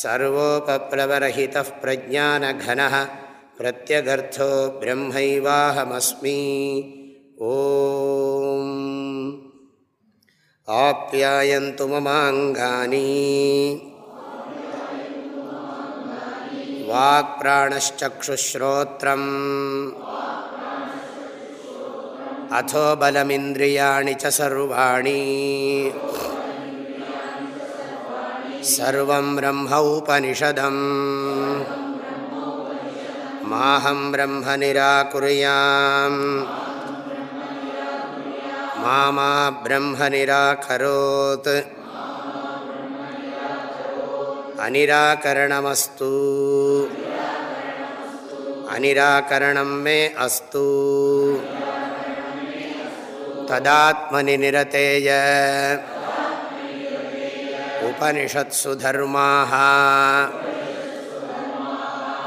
सर्वोपप्लवरहितः प्रज्ञानघनः प्रत्यगर्थो ब्रह्मैवाहमस्मि ॐ आप्यायन्तु ममाङ्गानि वाक्प्राणश्चक्षुश्रोत्रम् अथो बलमिन्द्रियाणि च सर्वाणि सर्वं ब्रह्मौपनिषदम् माहं ब्रह्म निराकुर्याम् मा मा ब्रह्म निराकरोत् अनिराकरणमस्तु अनिराकरणं मे अस्तु तदात्मनि निरतेय उपनिषत्सु धर्माः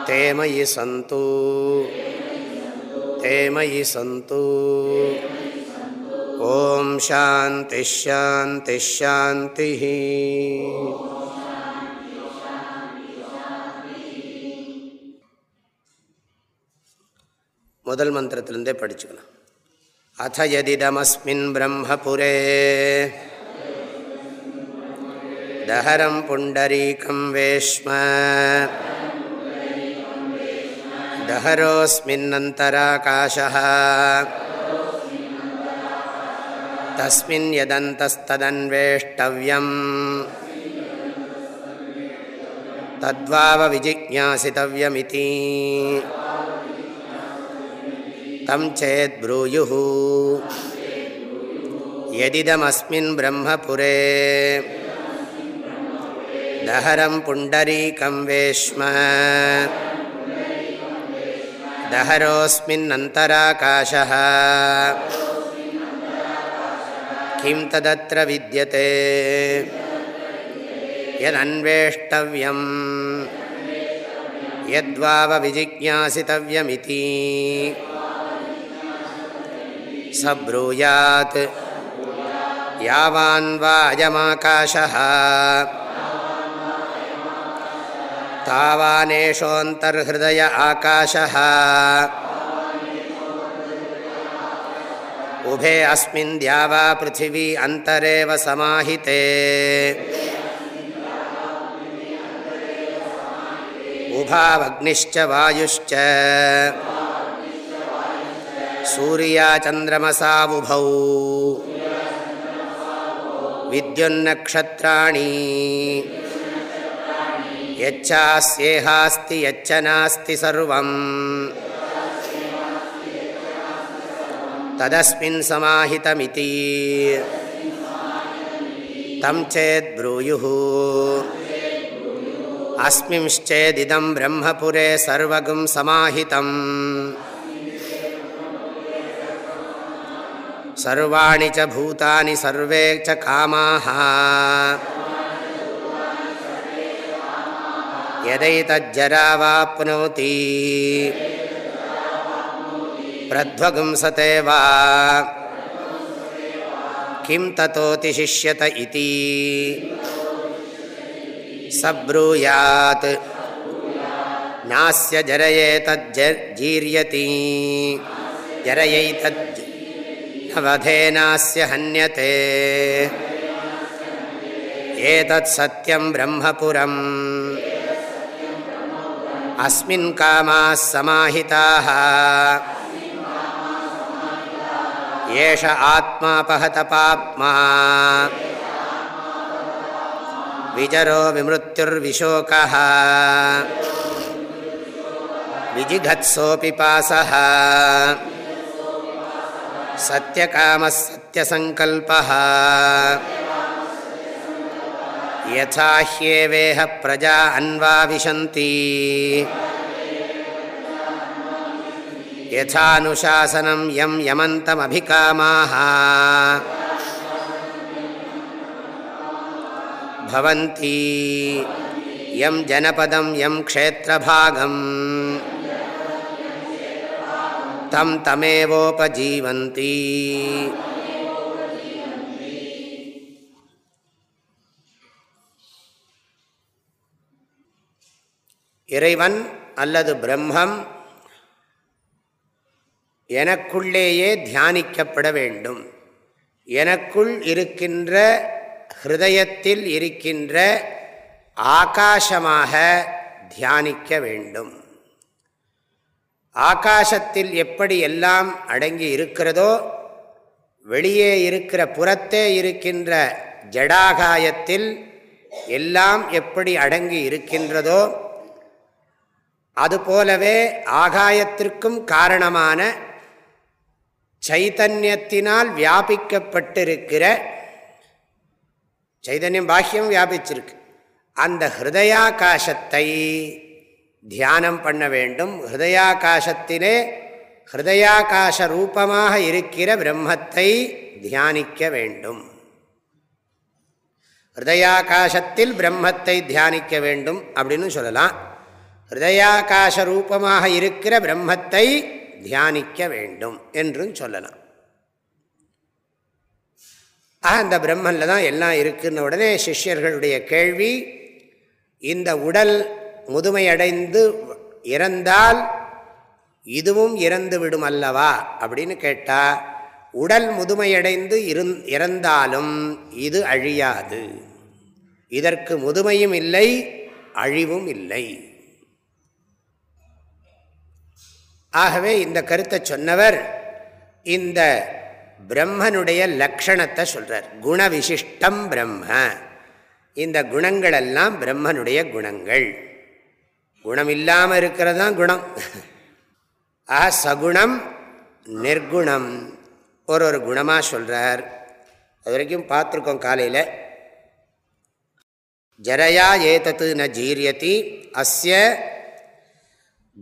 ते मयि सन्तु ते मयि सन्तु ॐ शान्तिश्शान्तिश्शान्तिः முதல் மந்திரத்திலிருந்தே படிச்சுக்கலாம் அத யதிதமஸ்மின் பிரம்மபுரே दहरं पुण्डरीकं वेश्म दहरोऽस्मिन्नन्तराकाशः तस्मिन् यदन्तस्तदन्वेष्टव्यम् तद्वावविजिज्ञासितव्यमिति तं चेद्ब्रूयुः यदिदमस्मिन् ब्रह्मपुरे दहरं पुण्डरीकं वेश्म दहरोऽस्मिन्नन्तराकाशः किं तदत्र विद्यते यदन्वेष्टव्यं यद्वावविजिज्ञासितव्यमिति स ब्रूयात् यावान्वा अयमाकाशः तावानेषोऽन्तर्हृदय आकाशः उभे अस्मिन् द्यावा पृथिवी अन्तरेव समाहिते उभावग्निश्च वायुश्च सूर्याचन्द्रमसावुभौ विद्युन्नक्षत्राणि यच्चास्येहास्ति यच्च नास्ति सर्वम् तदस्मिन् समाहितमिति तं चेद्ब्रूयुः अस्मिंश्चेदिदं ब्रह्मपुरे सर्वगुं समाहितम् सर्वाणि च भूतानि सर्वे च कामाः यदैतज्जरावाप्नोति प्रध्वगुंसते वा किं ततोतिशिष्यत इति स ब्रूयात् नास्य जरयेतज्जीर्यति जरयैतज्वधेनास्य हन्यते एतत् सत्यं ब्रह्मपुरम् अस्मिन् कामाः समाहिताः। एष आत्मापहतपाप्मा विजरो विमृत्युर्विशोकः। विजिघत्सोऽपि पासः। सत्यकामः सत्यसङ्कल्पः। यथा ह्येवेह प्रजा अन्वाविशन्ति यथानुशासनं यं यमन्तमभिकामाः। भवन्ति। यं जनपदं यं क्षेत्रभागम्। तं तमेवोपजीवन्ति। இறைவன் அல்லது பிரம்மம் எனக்குள்ளேயே தியானிக்கப்பட வேண்டும். எனக்குள் இருக்கின்ற ஹிருதயத்தில் இருக்கின்ற ஆகாசமாக தியானிக்க வேண்டும். ஆகாசத்தில் எப்படி எல்லாம் அடங்கி இருக்கிறதோ வெளியே இருக்கிற புறத்தே இருக்கின்ற ஜடாகாயத்தில் எல்லாம் எப்படி அடங்கி இருக்கின்றதோ அதுபோலவே ஆகாயத்திற்கும் காரணமான சைத்தன்யத்தினால் வியாபிக்கப்பட்டிருக்கிற சைதன்யம் பாக்கியம் வியாபிச்சிருக்கு. அந்த ஹிருதயாகாசத்தை தியானம் பண்ண வேண்டும். ஹிருதயாகாசத்திலே ஹிருதயாகாச ரூபமாக இருக்கிற பிரம்மத்தை தியானிக்க வேண்டும். ஹிருதயாகாசத்தில் பிரம்மத்தை தியானிக்க வேண்டும் அப்படின்னு சொல்லலாம். ஹிருதயாகாச ரூபமாக இருக்கிற பிரம்மத்தை தியானிக்க வேண்டும் என்றும் சொல்லலாம். ஆக அந்த பிரம்மனில் தான் எல்லாம் இருக்குன்ன உடனே சிஷ்யர்களுடைய கேள்வி இந்த உடல் முதுமையடைந்து இறந்தால் இதுவும் இறந்து விடும் அல்லவா அப்படின்னு கேட்டால் உடல் முதுமையடைந்து இருந் இறந்தாலும் இது அழியாது. இதற்கு முதுமையும் இல்லை அழிவும் இல்லை. ஆகவே இந்த கருத்தை சொன்னவர் இந்த பிரம்மனுடைய லக்ஷணத்தை சொல்கிறார் குண விசிஷ்டம் பிரம்ம. இந்த குணங்களெல்லாம் பிரம்மனுடைய குணங்கள். குணம் இல்லாமல் இருக்கிறது தான் குணம். ஆ சகுணம் நிர்குணம். ஒரு ஒரு குணமாக சொல்கிறார் அது வரைக்கும் பார்த்துருக்கோம் காலையில். ஜரையா ஏதத்து ந ஜீரியதி அஸ்ய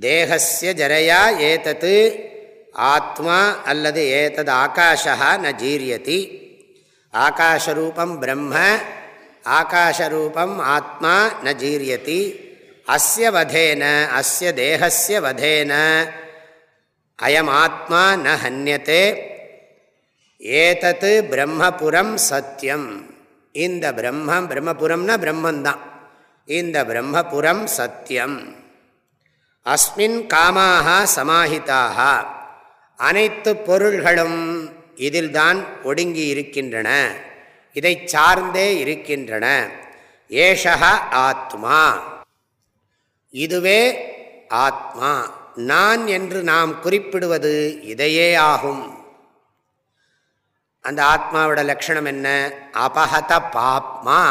தேகசிய ஜரையா ஏதத்து ஆத்மா அல்லது ஏதது ஆகாஷா ந ஜீரியதி. ஆகாஷரூபம் பிரம்ம ஆகாஷரூபம் ஆத்மா ந ஜீரியதி. அஸ்ய வதேன அஸ்ய தேகசிய வதேன. அயம் ஆத்மா ந ஹன்யத்தே ஏதத்து பிரம்மபுரம் சத்தியம் இந்த பிரம்மம் பிரம்மபுரம்னா பிரம்மந்தான். இந்த பிரம்மபுரம் சத்தியம் அஸ்மின் காமாக சமாஹிதாக அனைத்து பொருள்களும் இதில்தான் ஒடுங்கி இருக்கின்றன இதை சார்ந்தே இருக்கின்றன. ஏஷா ஆத்மா. இதுவே ஆத்மா. நான் என்று நாம் குறிப்பிடுவது இதையே ஆகும். அந்த ஆத்மாவோட லட்சணம் என்ன? அபகத பாப்மா.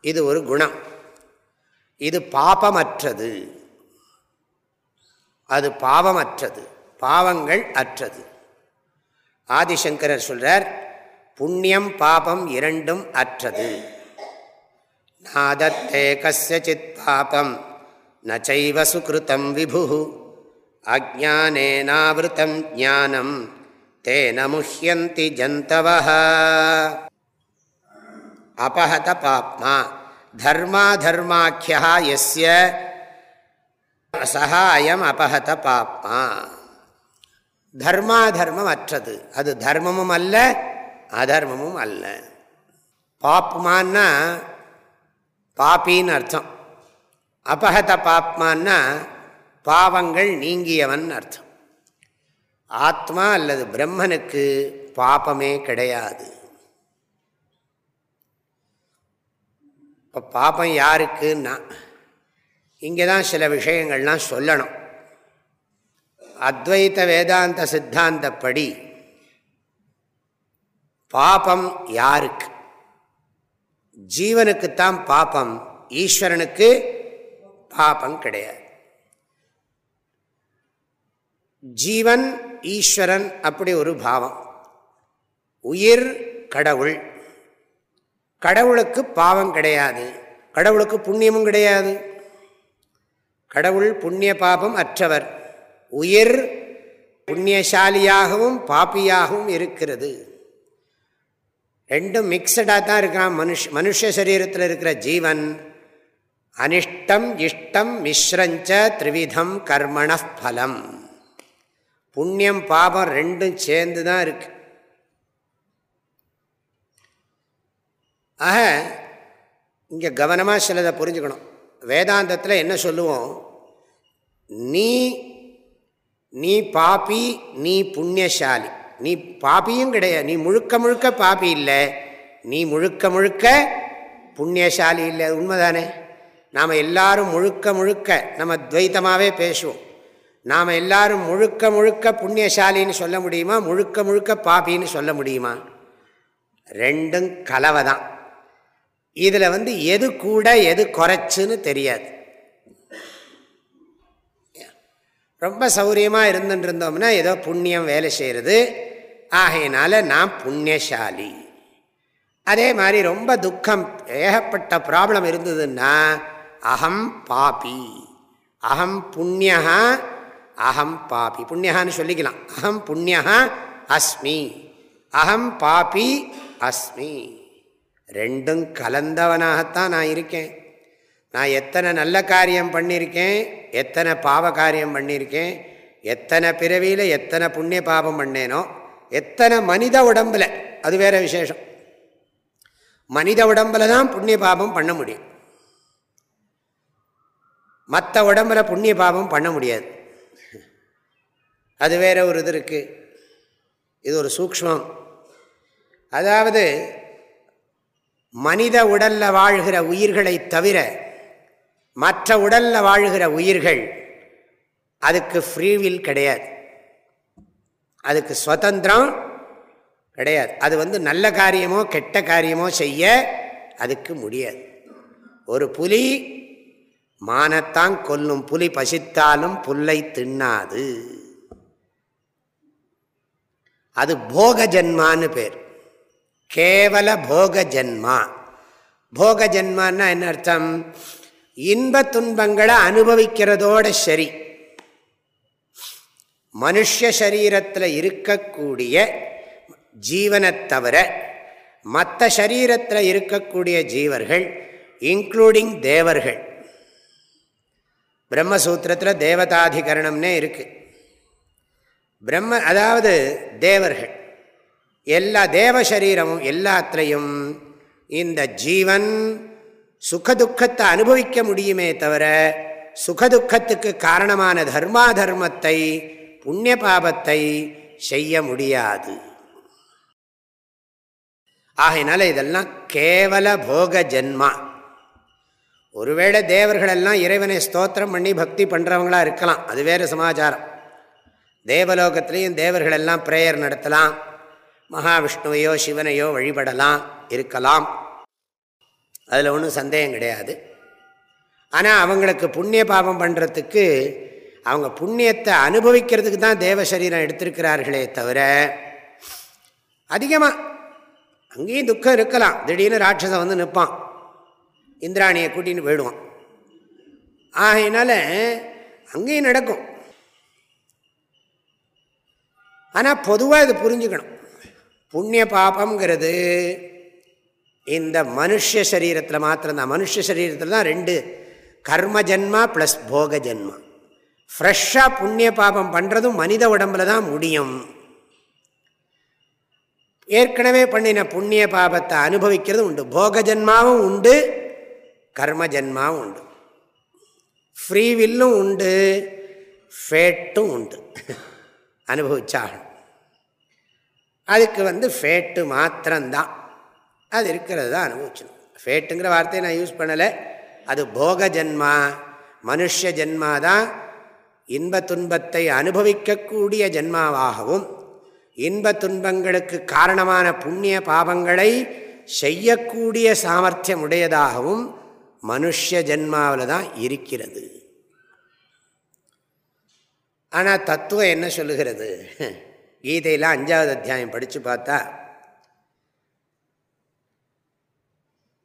இது ஒரு குணம். இது பாபமற்றது. அது பாவமற்றது பாவங்கள் அற்றது. ஆதிசங்கரர் சொல்றார் புண்ணியம் பாபம் இரண்டும் அற்றது. நாதத்தே கசித் பாபம் நச்சைவ சுகிருத்தம் விபு அஜானேனாவிருத்தம் ஞானம் தேன முஹ்யந்தி ஜந்தவ அபஹத பாப்மா தர்மா தர்மாக்கியா எஸ்ய சஹா அயம் அபகத பாப்மா. தர்மா தர்மம் அற்றது அது தர்மமும் அல்ல அதர்மமும் அல்ல பாப்மான்னா பாப்பின்னு அர்த்தம். அபகத பாப்மான்னா பாவங்கள் நீங்கியவன் அர்த்தம். ஆத்மா அல்லது பிரம்மனுக்கு பாபமே கிடையாது. இப்போ பாபம் யாருக்குன்னா இங்கே தான் சில விஷயங்கள்லாம் சொல்லணும். அத்வைத வேதாந்த சித்தாந்தப்படி பாபம் யாருக்கு? ஜீவனுக்குத்தான் பாபம் ஈஸ்வரனுக்கு பாபம் கிடையாது. ஜீவன் ஈஸ்வரன் அப்படி ஒரு பாவம். உயிர் கடவுள். கடவுளுக்கு பாவம் கிடையாது. கடவுளுக்கு புண்ணியமும் கிடையாது. கடவுள் புண்ணிய பாபம் அற்றவர். உயிர் புண்ணியசாலியாகவும் பாப்பியாகவும் இருக்கிறது. ரெண்டும் மிக்சடாக தான் இருக்கிறான் மனுஷ் மனுஷ சரீரத்தில் இருக்கிற ஜீவன். அனிஷ்டம் இஷ்டம் மிஸ்ரஞ்ச த்ரிவிதம் கர்மண பலம். புண்ணியம் பாபம் ரெண்டும் சேர்ந்து தான் இருக்கு. ஆக இங்கே கவனமாக சிலதை புரிஞ்சுக்கணும். வேதாந்தத்தில் என்ன சொல்லுவோம்? நீ நீ பாப்பி நீ புண்ணியசாலி. நீ பாப்பியும் கிடையாது நீ முழுக்க முழுக்க பாப்பி இல்லை. நீ முழுக்க முழுக்க புண்ணியசாலி இல்லை. உண்மைதானே? நாம் எல்லாரும் முழுக்க முழுக்க நம்ம துவைத்தமாகவே பேசுவோம். நாம் எல்லாரும் முழுக்க முழுக்க புண்ணியசாலின்னு சொல்ல முடியுமா? முழுக்க முழுக்க பாப்பின்னு சொல்ல முடியுமா? ரெண்டும் கலவை தான் இதில் வந்து எது கூட எது குறைச்சுன்னு தெரியாது. ரொம்ப சௌரியமாக இருந்துட்டு இருந்தோம்னா ஏதோ புண்ணியம் வேலை செய்கிறது ஆகையினால நான் புண்ணியசாலி. அதே மாதிரி ரொம்ப துக்கம் ஏகப்பட்ட ப்ராப்ளம் இருந்ததுன்னா அகம் பாபி. அகம் புண்ணியா அகம் பாபி. புண்ணியகான்னு சொல்லிக்கலாம். அகம் புண்ணியா அஸ்மி. அகம் பாபி அஸ்மி. ரெண்டும் கலந்தவனாகத்தான் நான் இருக்கேன். நான் எத்தனை நல்ல காரியம் பண்ணியிருக்கேன் எத்தனை பாவ காரியம் பண்ணியிருக்கேன் எத்தனை பிறவியில் எத்தனை புண்ணிய பாபம் பண்ணேனோ எத்தனை மனித உடம்பில் அது வேற விசேஷம். மனித உடம்பில் தான் புண்ணிய பாபம் பண்ண முடியும். மற்ற உடம்புல புண்ணிய பாபம் பண்ண முடியாது. அது வேற ஒரு இது இருக்குது இது ஒரு சூக்மம் அதாவது மனித உடலில் வாழ்கிற உயிர்களை தவிர மற்ற உடலில் வாழ்கிற உயிர்கள் அதுக்கு ஃப்ரீவில் கிடையாது. அதுக்கு சுதந்திரம் கிடையாது. அது வந்து நல்ல காரியமோ கெட்ட காரியமோ செய்ய அதுக்கு முடியாது. ஒரு புலி மானத்தான் கொல்லும் புலி பசித்தாலும் புல்லை தின்னாது. அது போக ஜென்மான்னு பேர். கேவல போக ஜன்மா போக ஜென்மான்னா என்ன அர்த்தம்? இன்ப துன்பங்களை அனுபவிக்கிறதோட சரி. மனுஷ சரீரத்தில் இருக்கக்கூடிய ஜீவனை தவிர மற்ற சரீரத்தில் இருக்கக்கூடிய ஜீவர்கள் இன்க்ளூடிங் தேவர்கள். பிரம்மசூத்திரத்தில் தேவதாதிகரணம்னே இருக்கு. பிரம்ம அதாவது தேவர்கள். எல்லா தேவ சரீரமும் எல்லாத்திலையும் இந்த ஜீவன் சுகதுக்கத்தை அனுபவிக்க முடியுமே தவிர சுகதுக்கத்துக்கு காரணமான தர்மா தர்மத்தை புண்ணிய பாபத்தை செய்ய முடியாது. ஆகையினால இதெல்லாம் கேவல போக ஜென்மா. ஒருவேளை தேவர்களெல்லாம் இறைவனை ஸ்தோத்திரம் பண்ணி பக்தி பண்ணுறவங்களா இருக்கலாம். அது வேறு சமாச்சாரம். தேவலோகத்திலையும் தேவர்களெல்லாம் ப்ரேயர் நடத்தலாம். மகாவிஷ்ணுவையோ சிவனையோ வழிபடலாம் இருக்கலாம். அதில் ஒன்றும் சந்தேகம் கிடையாது. ஆனால் அவங்களுக்கு புண்ணிய பாபம் பண்ணுறதுக்கு அவங்க புண்ணியத்தை அனுபவிக்கிறதுக்கு தான் தேவ சரீரம் எடுத்திருக்கிறார்களே தவிர அதிகமாக அங்கேயும் துக்கம் இருக்கலாம். திடீர்னு ராட்சசம் வந்து நிற்பான். இந்திராணியை கூட்டின்னு போயிடுவான். ஆகையினால அங்கேயும் நடக்கும். ஆனால் பொதுவாக இது புரிஞ்சுக்கணும். புண்ணிய பாபங்கிறது இந்த மனுஷ சரீரத்தில் மாத்திரம்தான் மனுஷ சரீரத்தில் தான் ரெண்டு கர்ம ஜென்மா ப்ளஸ் போக ஜென்மா. ஃப்ரெஷ்ஷாக புண்ணிய பாபம் பண்ணுறதும் மனித உடம்புல தான் முடியும். ஏற்கனவே பண்ணின புண்ணிய பாபத்தை அனுபவிக்கிறதும் உண்டு. போக ஜென்மாவும் உண்டு கர்ம ஜென்மாவும் உண்டு. ஃப்ரீவில்லும் உண்டு ஃபேட்டும் உண்டு. அனுபவிச்சாகணும். அதுக்கு வந்து ஃபேட்டு மாத்திரம்தான். அது இருக்கிறது தான் அனுபவிச்சணும் ஃபேட்டுங்கிற வார்த்தையை நான் யூஸ் பண்ணலை. அது போக ஜென்மா மனுஷ ஜென்மாதான் இன்ப துன்பத்தை அனுபவிக்கக்கூடிய ஜென்மாவாகவும் இன்ப துன்பங்களுக்கு காரணமான புண்ணிய பாபங்களை செய்யக்கூடிய சாமர்த்தியம் உடையதாகவும் மனுஷ ஜென்மாவில் தான் இருக்கிறது. ஆனால் தத்துவம் என்ன சொல்லுகிறது? கீதையில் அஞ்சாவது அத்தியாயம் படித்து பார்த்தா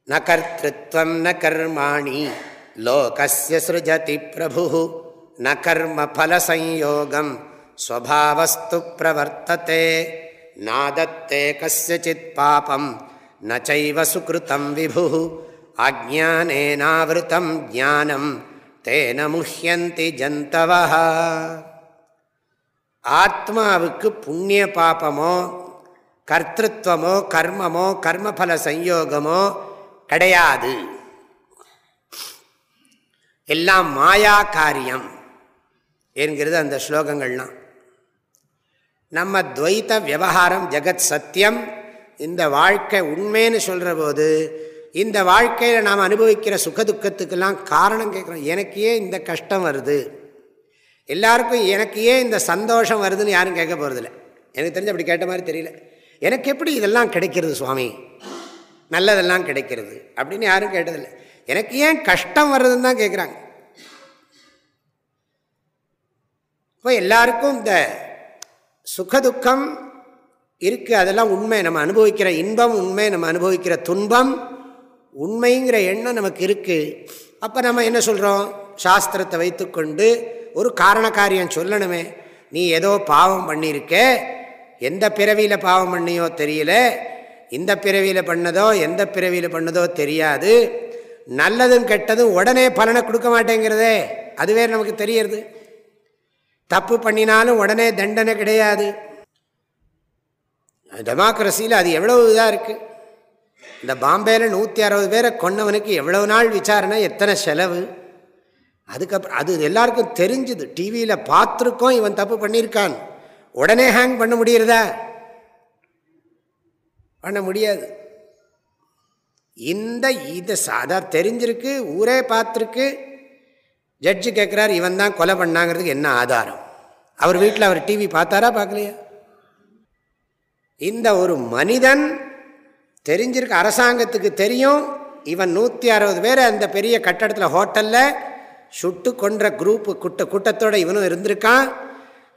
ந கர்த்தம் ந கர்மாணி லோகசிய சிருஜதி பிரபு ந கர்ம ஃபலசம்யோகம் ஸ்வபாவஸ்து பிரவர்த்ததே நாதத்தே கசித் பாபம் நைவ சுகிருத்தம் விபு அஜானேனாவிருத்தம் ஜானம் தேன முஹியந்தி ஜந்தவா ஆத்மாவுக்கு புண்ணிய பாபமோ கர்த்தத்வமோ கர்மமோ கர்மபல சஞ்சோகமோ கிடையாது. எல்லாம் மாயா காரியம் என்கிறது அந்த ஸ்லோகங்கள்லாம். நம்ம துவைத்த விவகாரம் ஜெகத் சத்தியம் இந்த வாழ்க்கை உண்மைன்னு சொல்கிற போது இந்த வாழ்க்கையில் நாம் அனுபவிக்கிற சுகதுக்கத்துக்கெல்லாம் காரணம் கேட்குறோம். எனக்கு ஏன் இந்த கஷ்டம் வருது. எல்லாருக்கும் எனக்கு ஏன் இந்த சந்தோஷம் வருதுன்னு யாரும் கேட்க போகிறதில்ல எனக்கு தெரிஞ்சு அப்படி கேட்ட மாதிரி தெரியல. எனக்கு எப்படி இதெல்லாம் கிடைக்கிறது சுவாமி? நல்லதெல்லாம் கிடைக்கிறது அப்படின்னு யாரும் கேட்டதில்லை. எனக்கு ஏன் கஷ்டம் வர்றதுன்னு தான் கேட்குறாங்க இப்போ எல்லாருக்கும் இந்த சுகதுக்கம் இருக்குது அதெல்லாம் உண்மை. நம்ம அனுபவிக்கிற இன்பம் உண்மை. நம்ம அனுபவிக்கிற துன்பம் உண்மைங்கிற எண்ணம் நமக்கு இருக்குது அப்போ நம்ம என்ன சொல்கிறோம் சாஸ்திரத்தை வைத்துக்கொண்டு ஒரு காரண காரியம் சொல்லணுமே. நீ ஏதோ பாவம் பண்ணியிருக்க. எந்த பிறவியில் பாவம் பண்ணியோ தெரியல. இந்த பிறவியில் பண்ணதோ எந்த பிறவியில் பண்ணதோ தெரியாது. நல்லதும் கெட்டதும் உடனே பலனை கொடுக்க மாட்டேங்கிறதே. அதுவே நமக்கு தெரியறது. தப்பு பண்ணினாலும் உடனே தண்டனை கிடையாது. டெமோக்ரஸியில் அது எவ்வளவு இதாக இருக்குது இந்த பாம்பேயில் நூற்றி அறுபது பேரை கொன்னவனுக்கு எவ்வளவு நாள் விசாரணை எத்தனை செலவு? அதுக்கப்புறம் அது எல்லாருக்கும் தெரிஞ்சுது. டிவியில் பார்த்துருக்கோம் இவன் தப்பு பண்ணியிருக்கான். உடனே ஹேங் பண்ண முடியறதா? பண்ண முடியாது. இந்த இதை சாதா தெரிஞ்சிருக்கு ஊரே பார்த்துருக்கு. ஜட்ஜு கேட்குறாரு இவன் தான் கொலை பண்ணாங்கிறதுக்கு என்ன ஆதாரம்? அவர் வீட்டில் அவர் டிவி பார்த்தாரா பார்க்கலையா? இந்த ஒரு மனிதன் தெரிஞ்சிருக்க அரசாங்கத்துக்கு தெரியும். இவன் நூற்றி அறுபது பேர் அந்த பெரிய கட்டடத்தில் ஹோட்டலில் சுட்டு கொன்ற குரூப்பு கூட்ட கூட்டத்தோடு இவனும் இருந்திருக்கான்.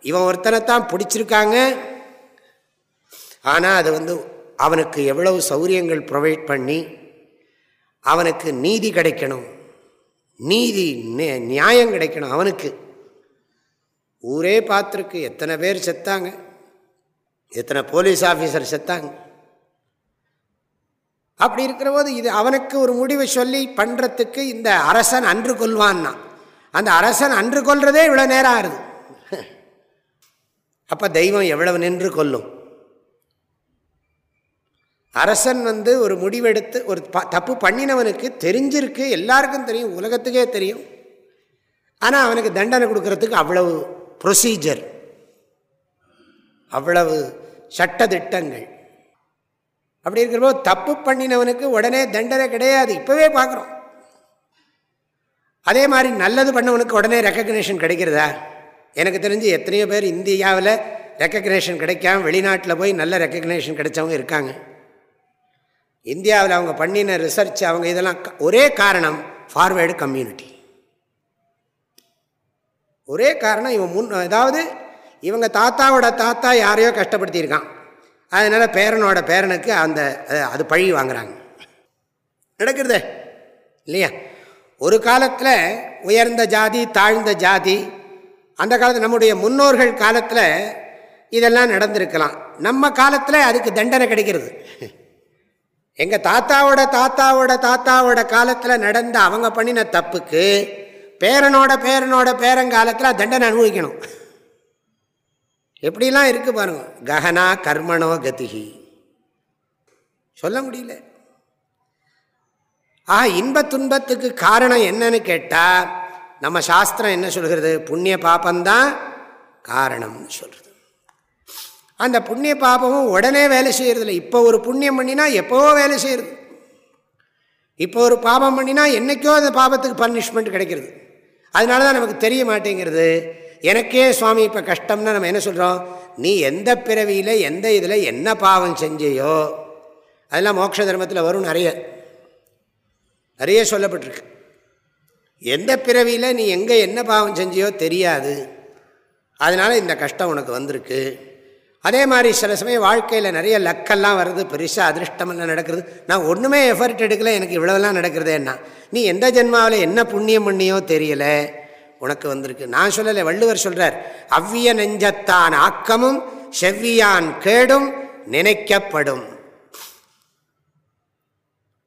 இவன் ஒருத்தனை தான் பிடிச்சிருக்காங்க. ஆனால் அது வந்து அவனுக்கு எவ்வளவு சௌரியங்கள் ப்ரொவைட் பண்ணி அவனுக்கு நீதி கிடைக்கணும். நீதி நியாயம் கிடைக்கணும் அவனுக்கு. ஊரே பார்த்துருக்கு எத்தனை பேர் செத்தாங்க. எத்தனை போலீஸ் ஆஃபீஸர் செத்தாங்க. அப்படி இருக்கிற போது இது அவனுக்கு ஒரு முடிவை சொல்லி பண்ணுறதுக்கு இந்த அரசன் அன்று கொள்வான்னா. அந்த அரசன் அன்று கொள்றதே இவ்வளோ நேரம் ஆறுது. அப்போ தெய்வம் எவ்வளவு நின்று கொல்லும் அரசன் வந்து ஒரு முடிவெடுத்து ஒரு தப்பு பண்ணினவனுக்கு தெரிஞ்சிருக்கு எல்லாருக்கும் தெரியும் உலகத்துக்கே தெரியும். ஆனால் அவனுக்கு தண்டனை கொடுக்கறதுக்கு அவ்வளவு ப்ரொசீஜர் அவ்வளவு சட்டத்திட்டங்கள். அப்படி இருக்கிறப்போ தப்பு பண்ணினவனுக்கு உடனே தண்டனை கிடையாது. இப்போவே பார்க்குறோம். அதே மாதிரி நல்லது பண்ணவனுக்கு உடனே ரெக்கக்னேஷன் கிடைக்கிறதா? எனக்கு தெரிஞ்சு எத்தனையோ பேர் இந்தியாவில் ரெக்கக்னேஷன் கிடைக்காம வெளிநாட்டில் போய் நல்ல ரெக்கக்னேஷன் கிடைச்சவங்க இருக்காங்க. இந்தியாவில் அவங்க பண்ணின ரிசர்ச் அவங்க இதெல்லாம் ஒரே காரணம் ஃபார்வேர்டு கம்யூனிட்டி ஒரே காரணம் இவன் முன் அதாவது இவங்க தாத்தாவோட தாத்தா யாரையோ கஷ்டப்படுத்தியிருக்கான். அதனால் பேரனோட பேரனுக்கு அந்த அது பழி வாங்குறாங்க. நடக்கிறதே இல்லையா? ஒரு காலத்தில் உயர்ந்த ஜாதி தாழ்ந்த ஜாதி அந்த காலத்தில் நம்முடைய முன்னோர்கள் காலத்தில் இதெல்லாம் நடந்திருக்கலாம். நம்ம காலத்தில் அதுக்கு தண்டனை கிடைக்கிறது. எங்கள் தாத்தாவோட தாத்தாவோட தாத்தாவோட காலத்தில் நடந்த அவங்க பண்ணின தப்புக்கு பேரனோட பேரனோட பேரங்காலத்தில் தண்டனை அனுபவிக்கணும். எப்படிலாம் இருக்குது பாருங்க. ககனா கர்மணோ கதிகி சொல்ல முடியல. ஆக இன்ப துன்பத்துக்கு காரணம் என்னன்னு கேட்டால் நம்ம சாஸ்திரம் என்ன சொல்கிறது? புண்ணிய பாபந்தான் காரணம்னு சொல்கிறது அந்த புண்ணிய பாபமும் உடனே வேலை செய்கிறதில்ல இப்போ ஒரு புண்ணியம் பண்ணினா எப்போவோ வேலை செய்கிறது இப்போ ஒரு பாபம் பண்ணினா என்றைக்கோ அந்த பாபத்துக்கு பனிஷ்மெண்ட் கிடைக்கிறது. அதனால தான் நமக்கு தெரிய மாட்டேங்கிறது. எனக்கே சுவாமி இப்போ கஷ்டம்னா நம்ம என்ன சொல்கிறோம் நீ எந்த பிறவியில் எந்த இதில் என்ன பாவம் செஞ்சையோ அதெல்லாம் மோட்ச தர்மத்தில் வரும் நிறைய. நிறைய சொல்லப்பட்டிருக்கு. எந்த பிறவியில் நீ எங்கே என்ன பாவம் செஞ்சியோ தெரியாது. அதனால் இந்த கஷ்டம் உனக்கு வந்திருக்கு. அதே மாதிரி சில சமயம் வாழ்க்கையில் நிறைய லக்கெல்லாம் வருது பெருசாக அதிருஷ்டமெல்லாம் நடக்கிறது. நான் ஒன்றுமே எஃபர்ட் எடுக்கல எனக்கு இவ்வளோலாம் நடக்கிறதேன்னா. நீ எந்த ஜென்மாவில் என்ன புண்ணியம் பண்ணியோ தெரியலை. உனக்கு வந்திருக்கு. நான் சொல்லலை வள்ளுவர் சொல்கிறார் அவ்விய நெஞ்சத்தான் ஆக்கமும் செவ்வியான் கேடும் நினைக்கப்படும்.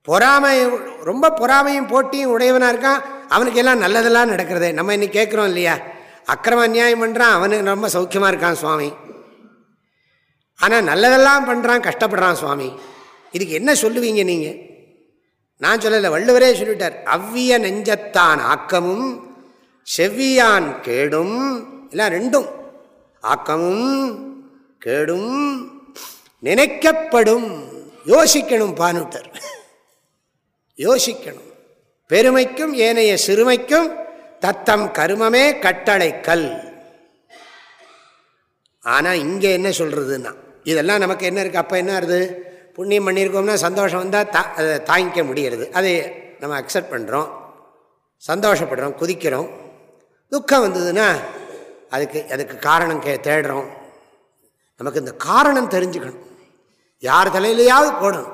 பொறாமை ரொம்ப பொறாமையும் போட்டியும் உடையவனாக இருக்கான். அவனுக்கு எல்லாம் நல்லதெல்லாம் நடக்கிறதே. நம்ம இன்னைக்கு கேட்குறோம் இல்லையா? அக்கிரம அநியாயம் பண்ணுறான் அவனுக்கு ரொம்ப சௌக்கியமாக இருக்கான் சுவாமி. ஆனால் நல்லதெல்லாம் பண்ணுறான் கஷ்டப்படுறான் சுவாமி. இதுக்கு என்ன சொல்லுவீங்க நீங்கள் நான் சொல்லலை வள்ளுவரே சொல்லிட்டார் அவ்விய நெஞ்சத்தான் ஆக்கமும் செவ்வியான் கேடும். எல்லாம் ரெண்டும். ஆக்கமும் கேடும். நினைக்கப்படும். யோசிக்கணும் பானுட்டர். யோசிக்கணும். பெருமைக்கும் ஏனைய சிறுமைக்கும் தத்தம் கருமமே கட்டளை கல் ஆனால் இங்கே என்ன சொல்கிறதுன்னா இதெல்லாம் நமக்கு என்ன இருக்குது அப்போ என்ன ஆகுது புண்ணியம் பண்ணியிருக்கோம்னா சந்தோஷம் வந்தால் தா அதை தாங்கிக்க முடியறது. அதை நம்ம அக்செப்ட் பண்ணுறோம் சந்தோஷப்படுறோம் குதிக்கிறோம். துக்கம் வந்ததுன்னா அதுக்கு அதுக்கு காரணம் கே தேடுறோம். நமக்கு இந்த காரணம் தெரிஞ்சுக்கணும். யார் தலையிலையாவது போடணும்.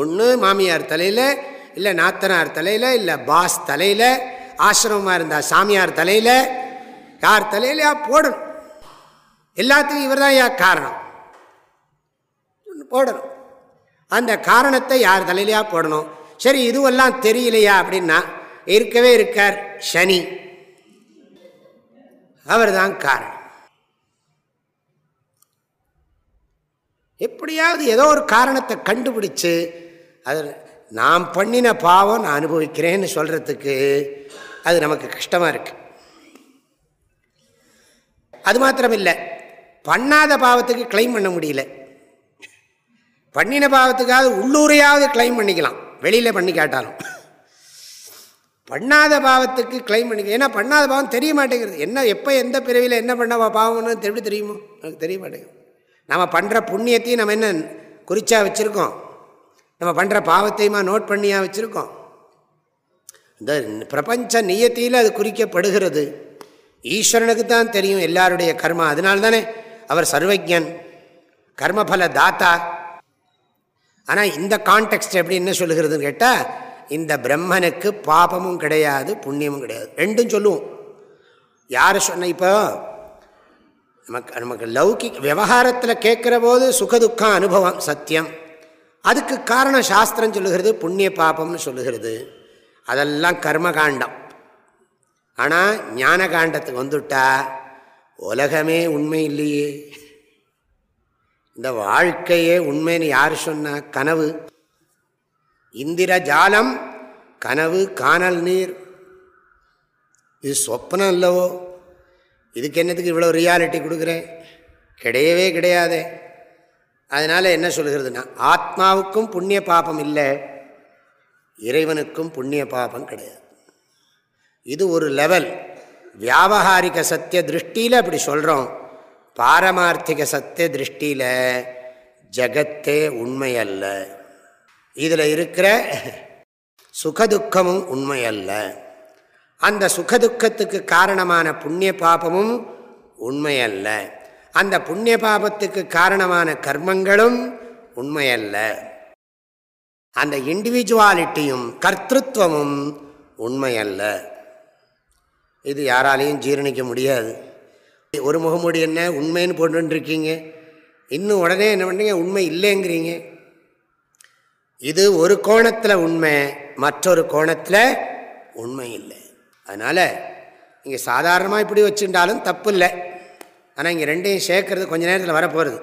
ஒன்று மாமியார் தலையில் இல்லை நாத்தனார் தலையில் இல்லை பாஸ் தலையில் ஆசிரமமாக இருந்தால் சாமியார் தலையில் யார் தலையிலையா போடணும். எல்லாத்துக்கும் இவர் தான் யா காரணம். போடணும். அந்த காரணத்தை யார் தலையிலையா போடணும். சரி இதுவெல்லாம் தெரியலையா அப்படின்னா இருக்கவே இருக்கார் சனி. அவர் தான் காரணம். எப்படியாவது ஏதோ ஒரு காரணத்தை கண்டுபிடிச்சு அது நான் பண்ணின பாவம் நான் அனுபவிக்கிறேன்னு சொல்கிறதுக்கு அது நமக்கு கஷ்டமாக இருக்கு. அது மாத்திரம் இல்லை பண்ணாத பாவத்துக்கு கிளைம் பண்ண முடியல. பண்ணின பாவத்துக்காவது உள்ளூரையாவது கிளைம் பண்ணிக்கலாம் வெளியில் பண்ணி காட்டாலும். பண்ணாத பாவத்துக்கு கிளைம் பண்ணிக்க. ஏன்னா பண்ணாத பாவம் தெரிய மாட்டேங்கிறது என்ன எப்போ எந்த பிறவியில் என்ன பண்ண பாவம்னு எப்படி தெரியுமோ? எனக்கு தெரிய மாட்டேங்குது. நம்ம பண்ணுற புண்ணியத்தையும் நம்ம என்ன குறிச்சா வச்சுருக்கோம். நம்ம பண்ணுற பாவத்தையுமா நோட் பண்ணியா வச்சுருக்கோம். இந்த பிரபஞ்ச நியத்தியில் அது குறிக்கப்படுகிறது. ஈஸ்வரனுக்கு தான் தெரியும் எல்லாருடைய கர்மா. அதனால தானே அவர் சர்வஜன் கர்மபல தாத்தா. ஆனால் இந்த கான்டெக்ட் எப்படி என்ன சொல்லுகிறதுன்னு கேட்டால் இந்த பிரம்மனுக்கு பாபமும் கிடையாது புண்ணியமும் கிடையாது. ரெண்டும் சொல்லுவோம். யார் சொன்ன இப்போ? நமக்கு நமக்கு லௌகிக் விவகாரத்தில் கேட்குற போது சுகதுக்கம் அனுபவம் சத்தியம். அதுக்கு காரணம் சாஸ்திரம் சொல்லுகிறது புண்ணிய பாபம்னு சொல்லுகிறது. அதெல்லாம் கர்மகாண்டம். ஆனால் ஞான காண்டத்துக்கு வந்துட்டா உலகமே உண்மை இல்லையே. இந்த வாழ்க்கையே உண்மைன்னு யார் சொன்னா? கனவு. இந்திர ஜாலம் கனவு காணல் நீர். இது சொப்னம் இல்லவோ? இதுக்கு என்னத்துக்கு இவ்வளோ ரியாலிட்டி கொடுக்குறேன்? கிடையவே கிடையாதே. அதனால் என்ன சொல்கிறதுனா ஆத்மாவுக்கும் புண்ணிய பாபம் இல்லை இறைவனுக்கும் புண்ணிய பாபம் கிடையாது. இது ஒரு லெவல் வியாபகாரிக சத்திய திருஷ்டியில் அப்படி சொல்கிறோம் பாரமார்த்திக சத்திய திருஷ்டியில் ஜகத்தே உண்மையல்ல. இதில் இருக்கிற சுகதுக்கமும் உண்மை அல்ல அந்த சுகதுக்கத்துக்கு காரணமான புண்ணிய பாபமும் உண்மை அல்ல அந்த புண்ணிய பாபத்துக்கு காரணமான கர்மங்களும் உண்மையல்ல. அந்த இண்டிவிஜுவாலிட்டியும் கர்த்தத்துவமும் உண்மையல்ல. இது யாராலையும் ஜீரணிக்க முடியாது. ஒரு முகமூடி என்ன உண்மைன்னு போட்டுருக்கீங்க இன்னும் உடனே என்ன பண்ணுறீங்க உண்மை இல்லைங்கிறீங்க. இது ஒரு கோணத்தில் உண்மை மற்றொரு கோணத்தில் உண்மை இல்லை. அதனால் இங்கே சாதாரணமாக இப்படி வச்சுட்டாலும் தப்பு இல்லை. ஆனால் இங்கே ரெண்டையும் சேர்க்கறது கொஞ்சம் நேரத்தில் வரப்போகிறது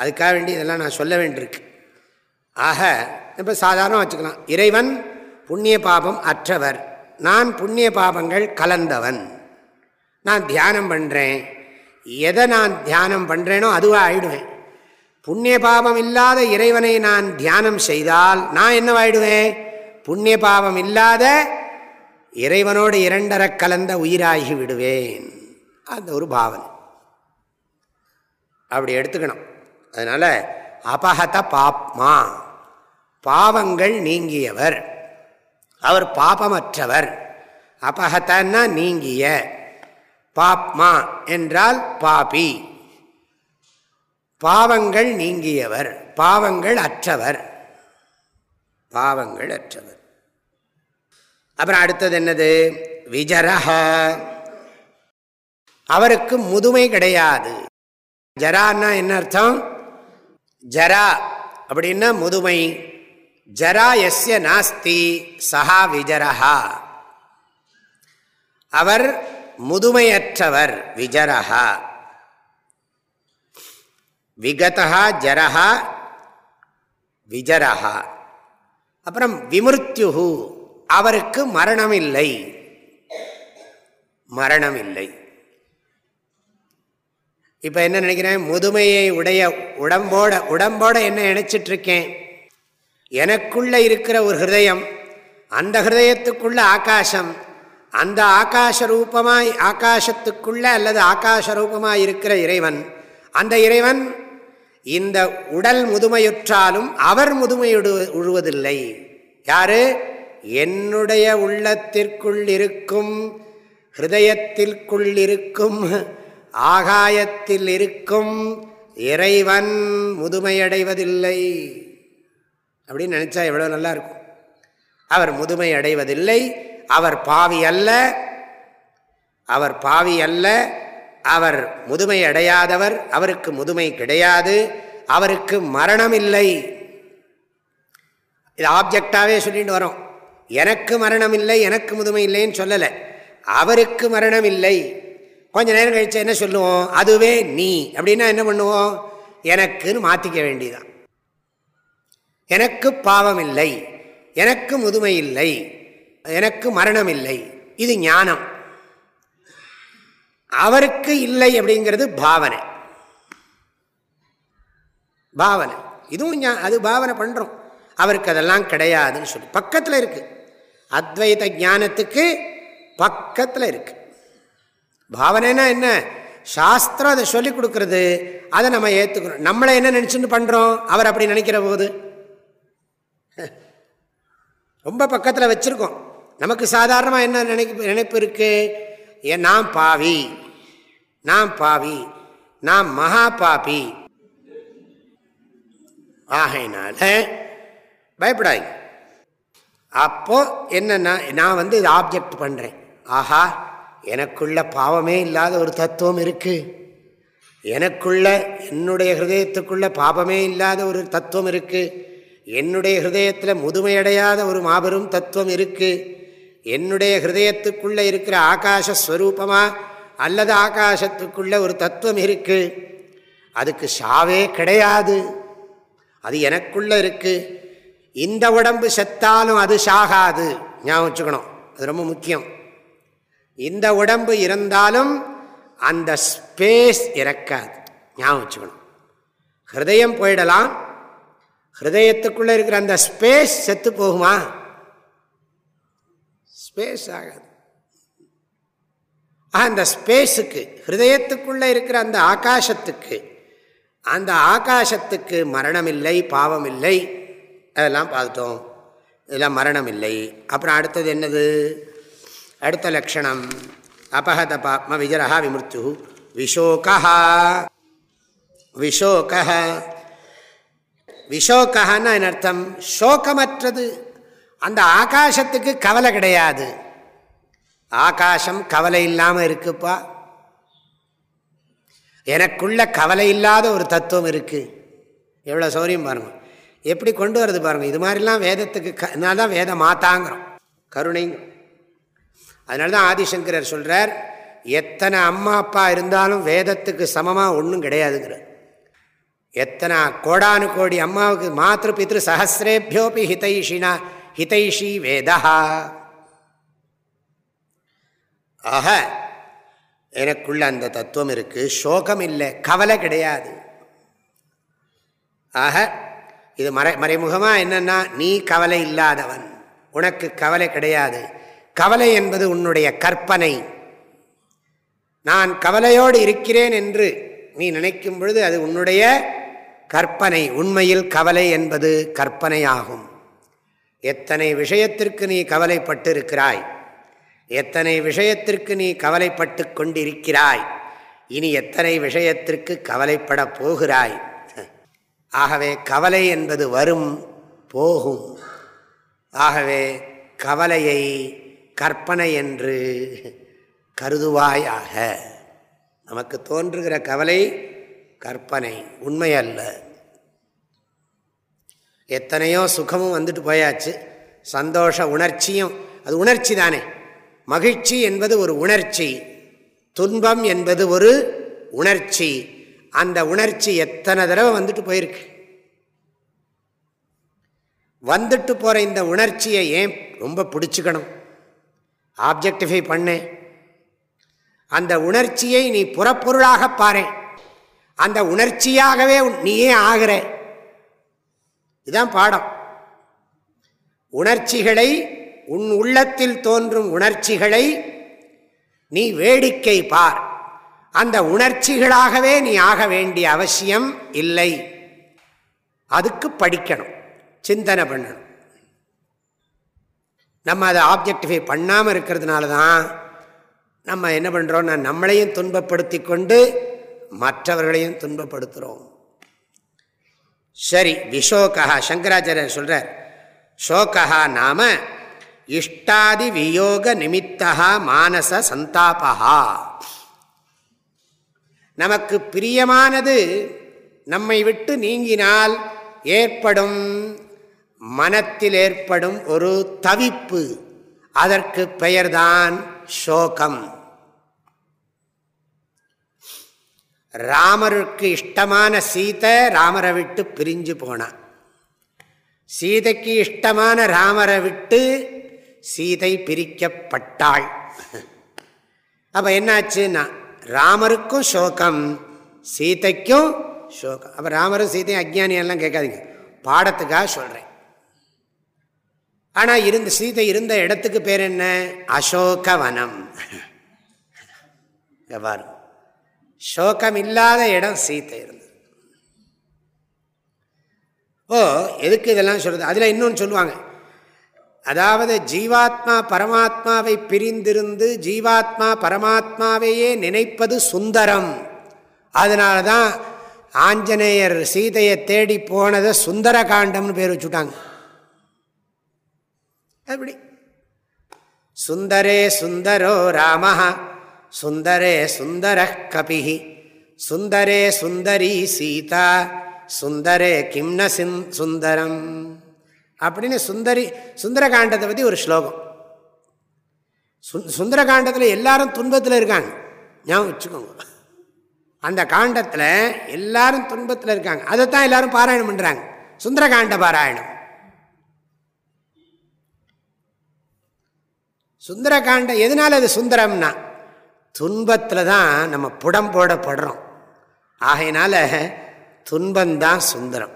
அதுக்காக வேண்டி இதெல்லாம் நான் சொல்ல வேண்டியிருக்கு. ஆக இப்போ சாதாரணமாக வச்சுக்கலாம். இறைவன் புண்ணிய பாபம் அற்றவர். நான் புண்ணிய பாபங்கள் கலந்தவன். நான் தியானம் பண்ணுறேன் எதை நான் தியானம் பண்ணுறேனோ அதுவாக ஆயிடுவேன். புண்ணிய பாபம் இல்லாத இறைவனை நான் தியானம் செய்தால் நான் என்னவாயிடுவேன்? புண்ணிய பாபம் இல்லாத இறைவனோடு இரண்டரை கலந்த உயிராகி விடுவேன். அந்த ஒரு பாவனை அப்படி எடுத்துக்கணும். அதனால் அபகத பாப்மா. பாவங்கள் நீங்கியவர். அவர் பாபமற்றவர். அபகத்தன்னா நீங்கிய. பாப்மா என்றால் பாபி. பாவங்கள் நீங்கியவர் பாவங்கள் அற்றவர். பாவங்கள் அற்றவர். அப்புறம் அடுத்தது என்னது? விஜரஹ. அவருக்கு முதுமை கிடையாது. ஜரான்னா என்ன அர்த்தம்? ஜரா அப்படின்னா முதுமை. ஜரா எஸ்ய நாஸ்தி சஹா விஜரஹா. அவர் முதுமையற்றவர் விஜரஹா. விகதா ஜரஹா விஜரஹா. அப்புறம் விமிருத்யு அவருக்கு மரணம் இல்லை மரணம் இல்லை இப்போ என்ன நினைக்கிறேன்? முதுமையை உடைய உடம்போட உடம்போட என்ன நினைச்சிட்ருக்கேன்? எனக்குள்ள இருக்கிற ஒரு ஹிருதயம் அந்த ஹிருதயத்துக்குள்ள ஆகாசம் அந்த ஆகாச ரூபமாய் ஆகாசத்துக்குள்ள அல்லது ஆகாச ரூபமாய் இருக்கிற இறைவன் அந்த இறைவன் இந்த உடல் முதுமையுற்றாலும் அவர் முதுமையுடு உழுவதில்லை. யாரு? என்னுடைய உள்ளத்திற்குள் இருக்கும் ஹிருதயத்திற்குள் இருக்கும் ஆகாயத்தில் இருக்கும் இறைவன் முதுமையடைவதில்லை. அப்படின்னு நினச்சா எவ்வளோ நல்லா இருக்கும். அவர் முதுமை அடைவதில்லை அவர் பாவி அல்ல அவர் பாவி அல்ல அவர் முதுமை அடையாதவர் அவருக்கு முதுமை கிடையாது அவருக்கு மரணம் இல்லை இது ஆப்ஜெக்டாகவே சொல்லிட்டு வரோம். எனக்கு மரணம் இல்லை எனக்கு முதுமை இல்லைன்னு சொல்லலை. அவருக்கு மரணம் இல்லை கொஞ்ச நேரம் கழிச்சு என்ன சொல்லுவோம்? அதுவே நீ. அப்படின்னா என்ன பண்ணுவோம்? எனக்குன்னு மாற்றிக்க வேண்டியதான் எனக்கு பாவம் இல்லை எனக்கு முதுமை இல்லை. எனக்கு மரணம் இல்லை இது ஞானம். அவருக்கு இல்லை அப்படிங்கிறது பாவனை. பாவனை. இதுவும் அது பாவனை பண்ணுறோம் அவருக்கு அதெல்லாம் கிடையாதுன்னு சொல்லி. பக்கத்தில் இருக்குது அத்வைத ஞானத்துக்கு பக்கத்தில் இருக்குது பாவனைனா என்ன? சாஸ்திரம் அதை சொல்லிக் கொடுக்கறது. அதை நம்ம ஏற்றுக்கிறோம் நம்மளை என்ன நினச்சின்னு பண்ணுறோம் அவர் அப்படி நினைக்கிற போது. ரொம்ப பக்கத்தில் வச்சுருக்கோம். நமக்கு சாதாரணமாக என்ன நினைப்பு நினைப்பு இருக்குது நான் பாவி. நான் பாவி. நான் மகா பாபி. ஆகையினால பயப்படாங்க அப்போ என்னன்னா நான் வந்து இது ஆப்ஜெக்ட் பண்ணுறேன் ஆஹா எனக்குள்ள பாவமே இல்லாத ஒரு தத்துவம் இருக்கு. எனக்குள்ள என்னுடைய ஹிருதயத்துக்குள்ள பாபமே இல்லாத ஒரு தத்துவம் இருக்கு. என்னுடைய ஹிருதயத்தில் முதுமையடையாத ஒரு மாபெரும் தத்துவம் இருக்குது என்னுடைய ஹிருதயத்துக்குள்ளே இருக்கிற ஆகாசஸ்வரூபமாக அல்லது ஆகாசத்துக்குள்ளே ஒரு தத்துவம் இருக்கு? அதுக்கு ஷாவே கிடையாது. அது எனக்குள்ளே இருக்குது இந்த உடம்பு செத்தாலும் அது ஷாகாது ஞாபகம் வச்சுக்கணும். அது ரொம்ப முக்கியம். இந்த உடம்பு இருந்தாலும் அந்த ஸ்பேஸ் இறக்காது. ஞாபகம் வச்சுக்கணும். ஹிருதயம் போயிடலாம். ஹிருதயத்துக்குள்ளே இருக்கிற அந்த ஸ்பேஸ் செத்து போகுமா? ஸ்பேஸ் ஆகாது. அந்த ஸ்பேஸுக்கு ஹிருதயத்துக்குள்ளே இருக்கிற அந்த ஆகாசத்துக்கு அந்த ஆகாசத்துக்கு மரணம் இல்லை பாவம் இல்லை அதெல்லாம் பார்த்துட்டோம் இதெல்லாம் மரணம் இல்லை அப்புறம் அடுத்தது என்னது? அடுத்த லக்ஷணம் அபகத பாப்ம விஜரஹா விமிருத்து. விஷோகா விஷோக விஷோகான்னு என் அர்த்தம்? சோகமற்றது. அந்த ஆகாசத்துக்கு கவலை கிடையாது. ஆகாசம் கவலை இல்லாமல் இருக்குப்பா. எனக்குள்ள கவலை இல்லாத ஒரு தத்துவம் இருக்குது எவ்வளோ சௌரியம் பாருங்கள் எப்படி கொண்டு வருது பாருங்கள் இது மாதிரிலாம் வேதத்துக்கு க தான் வேதம் மாத்தாங்கிறோம் கருணைங்க அதனால தான் ஆதிசங்கரர் சொல்கிறார் எத்தனை அம்மா அப்பா இருந்தாலும் வேதத்துக்கு சமமாக ஒன்றும் கிடையாதுங்கிற எத்தனை கோடானு கோடி அம்மாவுக்கு மாத்திரு பித்ரு சஹசிரேபியோபி ஹிதைஷினா ஹிதைஷி வேதா. ஆக எனக்குள்ள அந்த தத்துவம் இருக்குது சோகம் இல்லை கவலை கிடையாது. ஆக இது மறை மறைமுகமாக என்னென்னா நீ கவலை இல்லாதவன். உனக்கு கவலை கிடையாது. கவலை என்பது உன்னுடைய கற்பனை. நான் கவலையோடு இருக்கிறேன் என்று நீ நினைக்கும் பொழுது அது உன்னுடைய கற்பனை. உண்மையில் கவலை என்பது கற்பனையாகும். எத்தனை விஷயத்திற்கு நீ கவலைப்பட்டு இருக்கிறாய் எத்தனை விஷயத்திற்கு நீ கவலைப்பட்டு கொண்டிருக்கிறாய்? இனி எத்தனை விஷயத்திற்கு கவலைப்பட போகிறாய்? ஆகவே கவலை என்பது வரும் போகும். ஆகவே கவலையை கற்பனை என்று கருதுவாயாக. நமக்கு தோன்றுகிற கவலை கற்பனை உண்மை அல்ல எத்தனையோ சுகமும் வந்துட்டு போயாச்சு. சந்தோஷ உணர்ச்சியும் அது உணர்ச்சி தானே. மகிழ்ச்சி என்பது ஒரு உணர்ச்சி. துன்பம் என்பது ஒரு உணர்ச்சி. அந்த உணர்ச்சி எத்தனை தடவை வந்துட்டு போயிருக்கு? வந்துட்டு போகிற இந்த உணர்ச்சியை ஏன் ரொம்ப பிடிச்சிக்கணும்? ஆப்ஜெக்டிஃபை பண்ணேன் அந்த உணர்ச்சியை நீ புறப்பொருளாக பாரு. அந்த உணர்ச்சியாகவே நீயே ஆகிற. இதுதான் பாடம். உணர்ச்சிகளை உன் உள்ளத்தில் தோன்றும் உணர்ச்சிகளை நீ வேடிக்கை பார். அந்த உணர்ச்சிகளாகவே நீ ஆக வேண்டிய அவசியம் இல்லை. அதுக்கு படிக்கணும் சிந்தனை பண்ணணும். நம்ம அதை ஆப்ஜெக்டிஃபை பண்ணாமல் இருக்கிறதுனால தான் நம்ம என்ன பண்ணுறோம்னா நம்மளையும் துன்பப்படுத்தி கொண்டு மற்றவர்களையும் துன்பப்படுத்துகிறோம் சரி விஷோகா சங்கராச்சாரியர் சொல்கிறார் சோகா நாம இஷ்டாதி வியோக நிமித்தா மானச சந்தாபா நமக்கு பிரியமானது நம்மை விட்டு நீங்கினால் ஏற்படும் மனத்தில் ஏற்படும் ஒரு தவிப்பு. அதற்கு பெயர்தான் சோகம். ராமருக்கு இஷ்டமான சீதை ராமரை விட்டு பிரிஞ்சு போனான். சீதைக்கு இஷ்டமான ராமரை விட்டு சீதை பிரிக்கப்பட்டாள். அப்போ என்னாச்சுன்னா ராமருக்கும் சோகம் சீதைக்கும் சோகம். அப்போ ராமரும் சீதையும் அஜ்ஞானியெல்லாம் கேட்காதீங்க. பாடத்துக்காக சொல்கிறேன் ஆனால் இருந்த சீதை இருந்த இடத்துக்கு பேர் என்ன? அசோகவனம். பாருங்க. சோகம் இல்லாத இடம் சீத்தை இருந்தது. ஓ எதுக்கு இதெல்லாம் சொல்கிறது அதில் இன்னொன்று சொல்லுவாங்க. அதாவது ஜீவாத்மா பரமாத்மாவை பிரிந்திருந்து ஜீவாத்மா பரமாத்மாவையே நினைப்பது சுந்தரம். அதனால தான் ஆஞ்சநேயர் சீதையை தேடி போனதை சுந்தர காண்டம்னு பேர் வச்சுட்டாங்க. அப்படி சுந்தரே சுந்தரோ ராமஹா. சுந்தரே சுந்தர கபி சுந்தரே சுந்தரி சீதா. சுந்தரே கிம்ன சிந் சுந்தரம். அப்படின்னு சுந்தரி சுந்தரகாண்டத்தை பற்றி ஒரு ஸ்லோகம். சு சுந்தரகாண்டத்தில் எல்லாரும் துன்பத்தில் இருக்காங்க. ஞாபகம் வச்சுக்கோங்க. அந்த காண்டத்தில் எல்லாரும் துன்பத்தில் இருக்காங்க. அதைத்தான் எல்லாரும் பாராயணம் பண்ணுறாங்க சுந்தரகாண்ட பாராயணம். சுந்தரகாண்டம் எதனால் அது சுந்தரம்னா? துன்பத்தில் தான் நம்ம புடம் போடப்படுறோம். ஆகையினால துன்பந்தான் சுந்தரம்.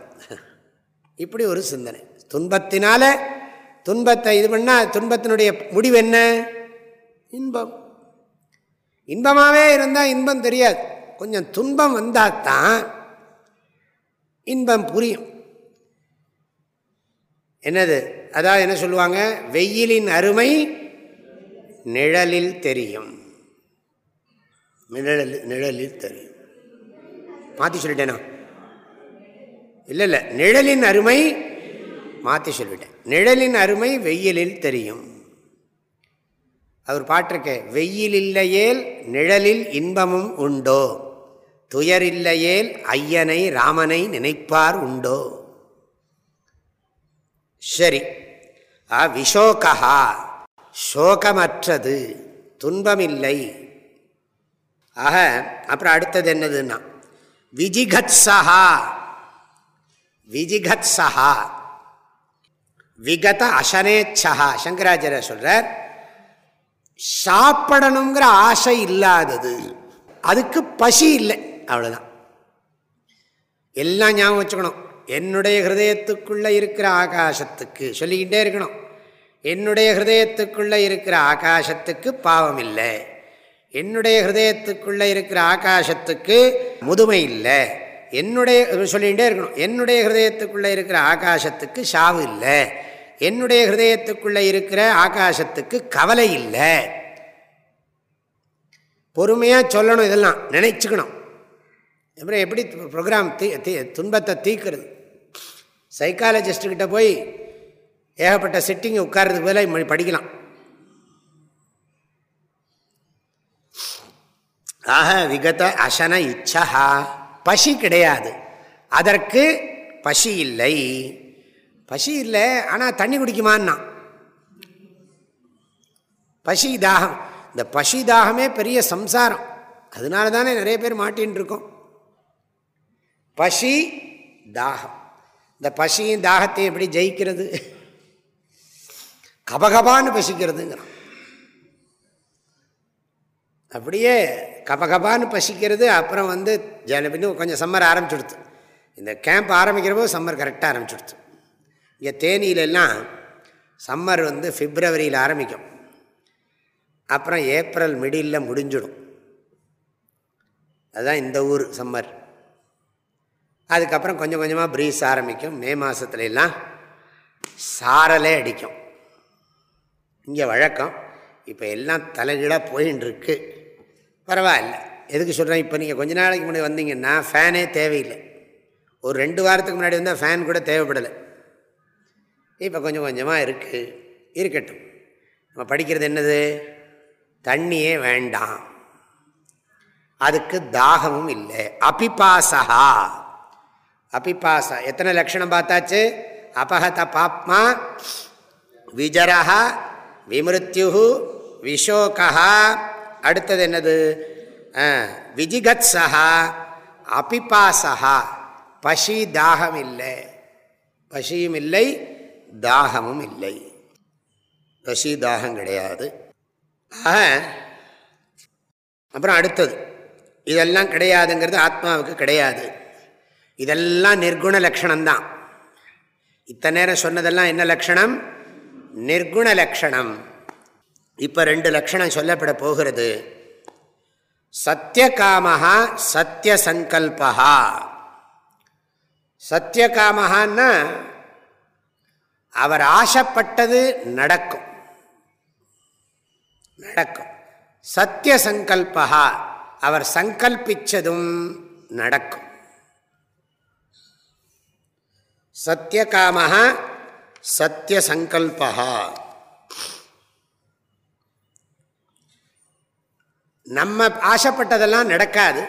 இப்படி ஒரு சிந்தனை. துன்பத்தினால துன்பத்தை இது பண்ணால் துன்பத்தினுடைய முடிவு என்ன? இன்பம். இன்பமாகவே இருந்தால் இன்பம் தெரியாது. கொஞ்சம் துன்பம் வந்தால் தான் இன்பம் புரியும். என்னது? அதாவது என்ன சொல்லுவாங்க? வெயிலின் அருமை நிழலில் தெரியும். நிழல் நிழலில் தெரியும் மாற்றி சொல்லிட்டேனா? இல்லை இல்லை. நிழலின் அருமை மாற்றி சொல்லிட்டேன். நிழலின் அருமை வெயிலில் தெரியும். அவர் பாட்டிருக்க வெயில் இல்லையேல் நிழலில் இன்பமும் உண்டோ? துயரில்லையேல் ஐயனை ராமனை நினைப்பார் உண்டோ? சரி. ஆ சோகமற்றது. துன்பமில்லை. ஆக அப்புறம் அடுத்தது என்னதுன்னா விஜிகத்ஸா விஜிகத்ஸா விகத அசனேச்சா சங்கராச்சாரிய சொல்றார் சாப்பிடணுங்கிற ஆசை இல்லாதது. அதுக்கு பசி இல்லை. அவ்வளோதான் எல்லாம் ஞாபகம் வச்சுக்கணும். என்னுடைய ஹிருதயத்துக்குள்ளே இருக்கிற ஆகாசத்துக்கு சொல்லிக்கிட்டே இருக்கணும். என்னுடைய ஹிருதயத்துக்குள்ளே இருக்கிற ஆகாசத்துக்கு பாவம் இல்லை. என்னுடைய ஹிருதயத்துக்குள்ளே இருக்கிற ஆகாசத்துக்கு முதுமை இல்லை. என்னுடைய சொல்லிகிட்டே இருக்கணும். என்னுடைய ஹிருதயத்துக்குள்ளே இருக்கிற ஆகாசத்துக்கு சாவு இல்லை. என்னுடைய ஹிருதயத்துக்குள்ளே இருக்கிற ஆகாசத்துக்கு கவலை இல்லை. பொறுமையாக சொல்லணும் இதெல்லாம். நினைச்சுக்கணும். அப்புறம் எப்படி ப்ரோக்ராம் தீ தீ துன்பத்தை தீக்கிறது? சைக்காலஜிஸ்ட்டுக்கிட்ட போய் ஏகப்பட்ட சிட்டிங் உட்கார்றதுக்கு பதிலாக படிக்கலாம். ஆக விகத அசன இச்சா பசி கிடையாது. அதற்கு பசி இல்லை. பசி இல்லை ஆனால் தண்ணி குடிக்குமான்னா? பசி தாகம். இந்த பசி தாகமே பெரிய சம்சாரம். அதனால தானே நிறைய பேர் மாட்டின்னு இருக்கோம் பசி தாகம். இந்த பசியும் தாகத்தையும் எப்படி ஜெயிக்கிறது? கபகபான்னு பசிக்கிறதுங்கிறான். அப்படியே கபகபான்னு பசிக்கிறது அப்புறம் வந்து இன்னும் கொஞ்சம் சம்மர் ஆரம்பிச்சுடுத்து இந்த கேம்ப் ஆரம்பிக்கிறப்போ சம்மர் கரெக்டாக ஆரம்பிச்சுடுத்து இங்கே தேனியிலெல்லாம் சம்மர் வந்து பிப்ரவரியில் ஆரம்பிக்கும். அப்புறம் ஏப்ரல் மிடில் முடிஞ்சிடும். அதுதான் இந்த ஊர் சம்மர். அதுக்கப்புறம் கொஞ்சம் கொஞ்சமாக ப்ரீஸ் ஆரம்பிக்கும். மே மாதத்துலலாம் சாரலே அடிக்கும். இங்கே வழக்கம். இப்போ எல்லாம் தலைகீழாக போயின்னு இருக்குது பரவாயில்ல. எதுக்கு சொல்கிறேன் இப்போ நீங்கள் கொஞ்ச நாளைக்கு முன்னாடி வந்தீங்கன்னா ஃபேனே தேவையில்லை. ஒரு ரெண்டு வாரத்துக்கு முன்னாடி வந்தால் ஃபேன் கூட தேவைப்படலை. இப்போ கொஞ்சம் கொஞ்சமாக இருக்குது இருக்கட்டும். நம்ம படிக்கிறது என்னது? தண்ணியே வேண்டாம். அதுக்கு தாகமும் இல்லை. அபிபாசா அபிபாசா. எத்தனை லட்சணம் பார்த்தாச்சு? அபகத பாப்மா விஜரா விமிருத்யு விஷோகா அடுத்தது என்னது? விஜிகத் சஹா அபிபாசஹா பசி தாகம் இல்லை. பசியும் இல்லை தாகமும் இல்லை. பசி தாகம் கிடையாது. ஆக அப்புறம் அடுத்தது. இதெல்லாம் கிடையாதுங்கிறது ஆத்மாவுக்கு கிடையாது. இதெல்லாம் நிர்குண லக்ஷணம்தான். இத்தனை நேரம் சொன்னதெல்லாம் என்ன லக்ஷணம்? நிர்குண லக்ஷணம். இப்போ ரெண்டு லக்ஷணம் சொல்லப்பட போகிறது. சத்தியகாமஹா சத்தியசங்கல்பா சத்தியகாமஹான்னா அவர் ஆசைப்பட்டது நடக்கும். நடக்கும். சத்திய சங்கல்பா அவர் சங்கல்பிச்சதும் நடக்கும். சத்தியகாம சத்தியசங்கல்பா நம்ம ஆசைப்பட்டதெல்லாம் நடக்காது.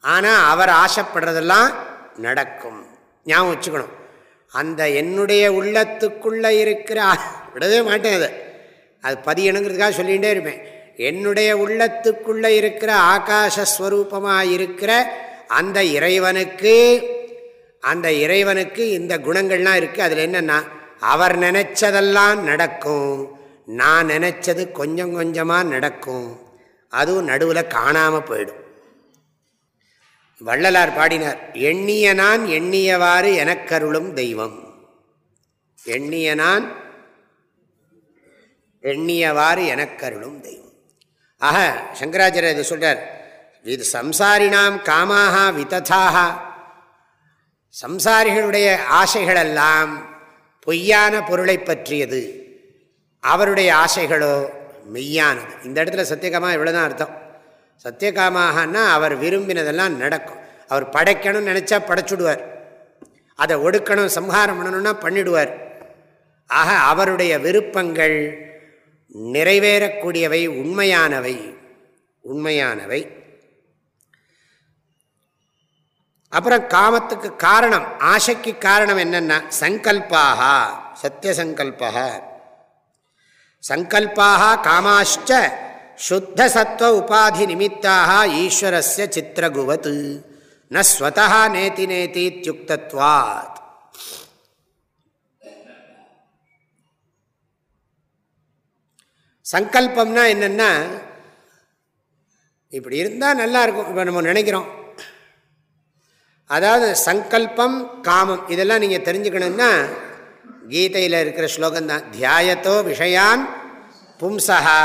ஆனால் அவர் ஆசைப்படுறதெல்லாம் நடக்கும். ஞாபகம் வச்சுக்கணும். அந்த என்னுடைய உள்ளத்துக்குள்ளே இருக்கிற விடவே மாட்டேன் அதை. அது பதியணுங்கிறதுக்காக சொல்லிகிட்டே இருப்பேன். என்னுடைய உள்ளத்துக்குள்ளே இருக்கிற ஆகாசஸ்வரூபமாக இருக்கிற அந்த இறைவனுக்கு அந்த இறைவனுக்கு இந்த குணங்கள்லாம் இருக்குது அதில் என்னென்னா அவர் நினச்சதெல்லாம் நடக்கும். நான் நினச்சது கொஞ்சம் கொஞ்சமாக நடக்கும். அதுவும் நடுவில் காணாமல் போயிடும். வள்ளலார் பாடினார் எண்ணிய நான் எண்ணியவாறு எனக்கருளும் தெய்வம். எண்ணிய நான் எண்ணியவாறு எனக்கருளும் தெய்வம். ஆக சங்கராச்சாரியர் இது சொல்கிறார் இது சம்சாரினாம் காமாக விததாக சம்சாரிகளுடைய ஆசைகளெல்லாம் பொய்யான பொருளை பற்றியது. அவருடைய ஆசைகளோ மெய்யானது. இந்த இடத்துல சத்தியகாமா இவ்வளோதான் அர்த்தம். சத்தியகாமாகனா அவர் விரும்பினதெல்லாம் நடக்கும். அவர் படைக்கணும்னு நினச்சா படைச்சுடுவார். அதை ஒடுக்கணும் சம்ஹாரம் பண்ணணும்னா பண்ணிடுவார். ஆக அவருடைய விருப்பங்கள் நிறைவேறக்கூடியவை உண்மையானவை உண்மையானவை. அப்புறம் காமத்துக்கு காரணம் ஆசைக்கு காரணம் என்னென்னா சங்கல்பாக சத்தியசங்கல்பா சங்கல்பாக காமாஷ்ட சுத்த சத்வ உபாதி நிமித்தாக ஈஸ்வரஸ்ய சித்திரகுவத். ந ஸ்வதா நேதி நேத்தியுக்தத்வாத் சங்கல்பம்னா என்னென்னா இப்படி இருந்தால் நல்லா இருக்கும் இப்போ நம்ம நினைக்கிறோம். அதாவது சங்கல்பம் காமம் இதெல்லாம் நீங்கள் தெரிஞ்சுக்கணுன்னா கீதையில் இருக்கிற ஸ்லோகம் தான் தியாயத்தோ விஷயான் பும்சா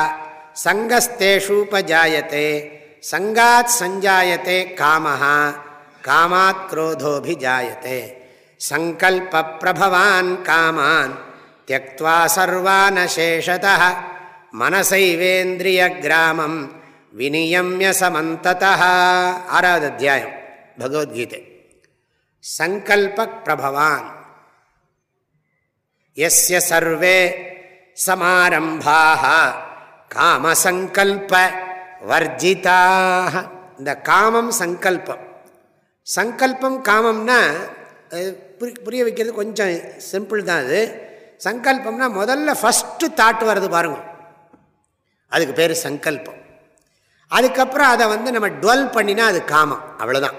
சங்கஸ்தேஷூபஜாயத்தே சங்காத் சஞ்சாயத்தே காமஹா காமாத் குரோதோபிஜாயத்தே சங்கல்ப பிரபவான் காமான் தியக்வா சர்வானசேஷத மனசைவேந்திரிய கிராமம் விநியமிய சமந்ததா ஆறாவது அத்தியாயம் பகவத்கீதை சங்கல்ப பிரபவான் எஸ்ய சர்வே சமாரம்பாக காமசங்கல்ப வர்ஜிதாக இந்த காமம் சங்கல்பம். சங்கல்பம் காமம்னா புரிய வைக்கிறது கொஞ்சம் சிம்பிள் தான் அது. சங்கல்பம்னா முதல்ல ஃபஸ்ட்டு தாட் வருது பாருங்க. அதுக்கு பேர் சங்கல்பம். அதுக்கப்புறம் அதை வந்து நம்ம டுவெல் பண்ணினா அது காமம். அவ்வளோதான்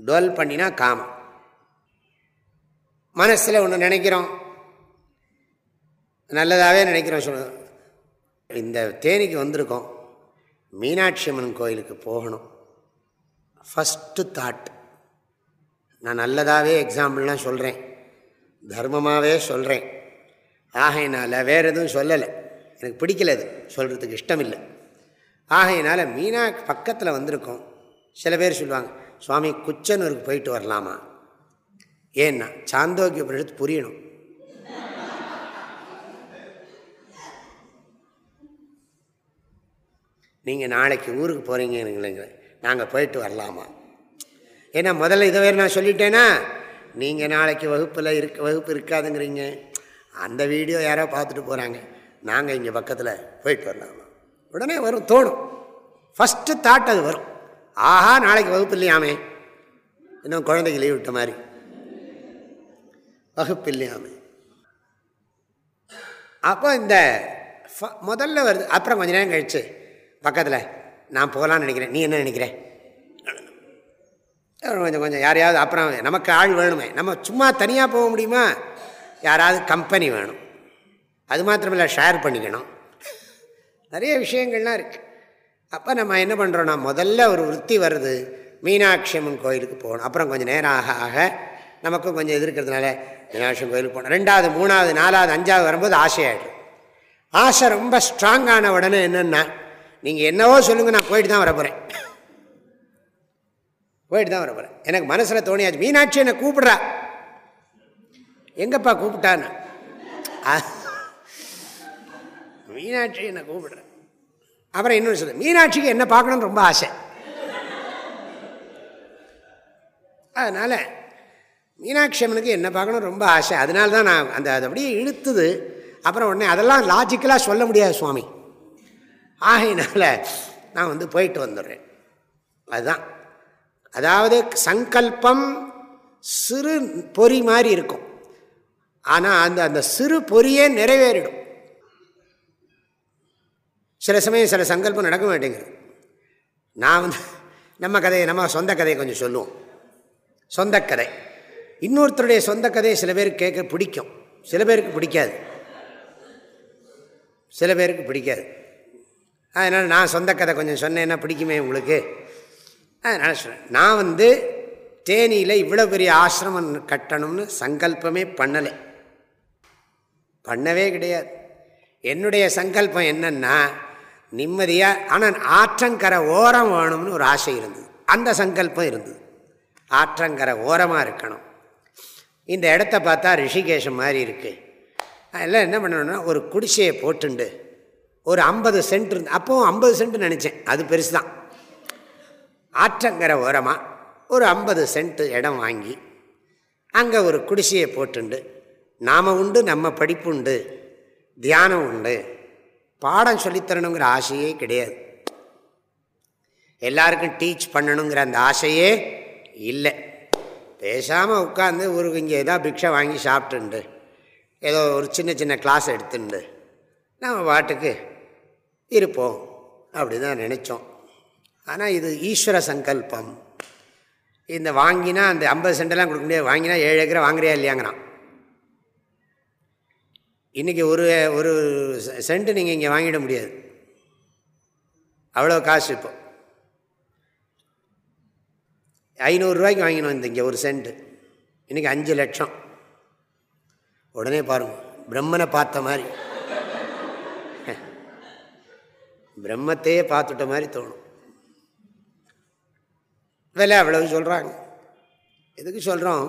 டுவெல் பண்ணினா காமம். மனசில் ஒன்று நினைக்கிறோம். நல்லதாகவே நினைக்கிறோம் சொல்ல இந்த தேனிக்கு வந்திருக்கோம். மீனாட்சி அம்மன் கோயிலுக்கு போகணும். ஃபஸ்ட்டு தாட் நான் நல்லதாகவே எக்ஸாம்பிள்லாம் சொல்கிறேன் தர்மமாகவே சொல்கிறேன் ஆகையினால் வேறு எதுவும் சொல்லலை. எனக்கு பிடிக்கல அது. சொல்கிறதுக்கு இஷ்டம் இல்லை ஆகையினால் மீனா பக்கத்தில் வந்திருக்கோம். சில பேர் சொல்லுவாங்க சுவாமி குச்சனூருக்கு போயிட்டு வரலாமா? ஏன்னா சாந்தோக்கிய உபனிஷத்து புரியணும். நீங்கள் நாளைக்கு ஊருக்கு போகிறீங்க நாங்கள் போயிட்டு வரலாமா? ஏன்னா முதல்ல இதை வேறு நான் சொல்லிட்டேன்னா நீங்கள் நாளைக்கு வகுப்பில் இருக்க வகுப்பு இருக்காதுங்கிறீங்க. அந்த வீடியோ யாரோ பார்த்துட்டு போகிறாங்க நாங்கள் இங்கே பக்கத்தில் போயிட்டு வரலாமா? உடனே வரும் தோணும். ஃபஸ்ட்டு தாட் அது வரும். ஆஹா நாளைக்கு வகுப்பு இல்லையாமே. இன்னும் குழந்தைக்கு லீவ் விட்ட மாதிரி. வகுப்பில்லையாமே. அப்போ இந்த முதல்ல வருது அப்புறம் கொஞ்ச நேரம் கழிச்சு பக்கத்தில் நான் போகலான்னு நினைக்கிறேன். நீ என்ன நினைக்கிறேன் கொஞ்சம் கொஞ்சம் யாரையாவது அப்புறம் நமக்கு ஆள் வேணுமே. நம்ம சும்மா தனியாக போக முடியுமா? யாராவது கம்பெனி வேணும். அது மாத்திரமில்ல ஷேர் பண்ணிக்கணும். நிறைய விஷயங்கள்லாம் இருக்குது அப்போ நம்ம என்ன பண்ணுறோன்னா முதல்ல ஒரு விற்பி வருது. மீனாட்சி அம்மன் கோயிலுக்கு போகணும். அப்புறம் கொஞ்சம் நேரம் ஆக ஆக நமக்கும் கொஞ்சம் இது இருக்கிறதுனால மீனாட்சி கோயிலுக்கு போனோம். ரெண்டாவது மூணாவது நாலாவது அஞ்சாவது வரும்போது ஆசையாயிடும் ஆசை ரொம்ப ஸ்ட்ராங்கான உடனே என்னென்னா நீங்கள் என்னவோ சொல்லுங்கள் நான் போயிட்டு தான் வரப்போகிறேன் போயிட்டு தான் வரப்போகிறேன் எனக்கு மனசில் தோணியாச்சு மீனாட்சி என்னை கூப்பிடுறா. எங்கப்பா கூப்பிட்டான்னு? மீனாட்சி என்னை கூப்பிடுறேன் அப்புறம் இன்னொன்று சொல்லு மீனாட்சிக்கு என்ன பார்க்கணும்னு ரொம்ப ஆசை. அதனால் மீனாட்சி அம்மனுக்கு என்ன பார்க்கணும் ரொம்ப ஆசை. அதனால தான் நான் அந்த அது அப்படியே இழுத்துது. அப்புறம் உடனே அதெல்லாம் லாஜிக்கலாக சொல்ல முடியாது சுவாமி. ஆகையினால் நான் வந்து போயிட்டு வந்துடுறேன். அதுதான். அதாவது சங்கல்பம் சிறு பொறி மாதிரி இருக்கும். ஆனால் அந்த அந்த சிறு பொறியே நிறைவேறிடும். சில சமயம் சில சங்கல்பம் நடக்க மாட்டேங்குது. நான் வந்து நம்ம கதையை நம்ம சொந்த கதையை கொஞ்சம் சொல்லுவோம். சொந்த கதை இன்னொருத்தருடைய சொந்த கதையை சில பேருக்கு கேட்க பிடிக்கும். சில பேருக்கு பிடிக்காது. சில பேருக்கு பிடிக்காது. அதனால் நான் சொந்த கதை கொஞ்சம் சொன்னேன்னா பிடிக்குமே உங்களுக்கு. அதனால் சொன்னேன். நான் வந்து தேனியில் இவ்வளோ பெரிய ஆசிரமம் கட்டணும்னு சங்கல்பமே பண்ணலை. பண்ணவே கிடையாது. என்னுடைய சங்கல்பம் என்னென்னா நிம்மதியாக ஆனால் ஆற்றங்கரை ஓரம் வேணும்னு ஒரு ஆசை இருந்தது. அந்த சங்கல்பம் இருந்தது. ஆற்றங்கரை ஓரமாக இருக்கணும். இந்த இடத்த பார்த்தா ரிஷிகேஷம் மாதிரி இருக்குது அதெல்லாம் என்ன பண்ணணும்னா ஒரு குடிசையை போட்டுண்டு ஒரு ஐம்பது சென்ட் இருந்து அப்போவும் ஐம்பது சென்ட் நினச்சேன் அது பெருசு தான் ஆற்றங்கிற ஓரமாக ஒரு ஐம்பது சென்ட் இடம் வாங்கி அங்கே ஒரு குடிசையை போட்டுண்டு நாம் உண்டு நம்ம படிப்பு உண்டு தியானம் உண்டு பாடம் சொல்லித்தரணுங்கிற ஆசையே கிடையாது. எல்லாருக்கும் டீச் பண்ணணுங்கிற அந்த ஆசையே இல்லை. பேசாமல் உட்காந்து ஊருக்கு இங்கே ஏதாவது பிக்ஷை வாங்கி சாப்பிட்டுண்டு. ஏதோ ஒரு சின்ன சின்ன கிளாஸ் எடுத்துண்டு. நம்ம பாட்டுக்கு இருப்போம் அப்படி தான் நினச்சோம். ஆனால் இது ஈஸ்வர சங்கல்பம். இந்த வாங்கினா அந்த ஐம்பது சென்டெல்லாம் கொடுக்க முடியாது. வாங்கினா ஏழு ஏக்கரை வாங்குறியா இல்லையாங்கிறான். இன்றைக்கி ஒரு ஒரு சென்ட்டு நீங்கள் இங்கே வாங்கிட முடியாது. அவ்வளோ காசு இப்போ. ஐநூறுரூவாய்க்கு வாங்கினோம் இந்த இங்கே ஒரு சென்ட்டு இன்றைக்கி அஞ்சு லட்சம். உடனே பாருங்க பிரம்மனை பார்த்த மாதிரி. பிரம்மத்தையே பார்த்துட்ட மாதிரி தோணும். விலை அவ்வளவு சொல்கிறாங்க எதுக்கு சொல்கிறோம்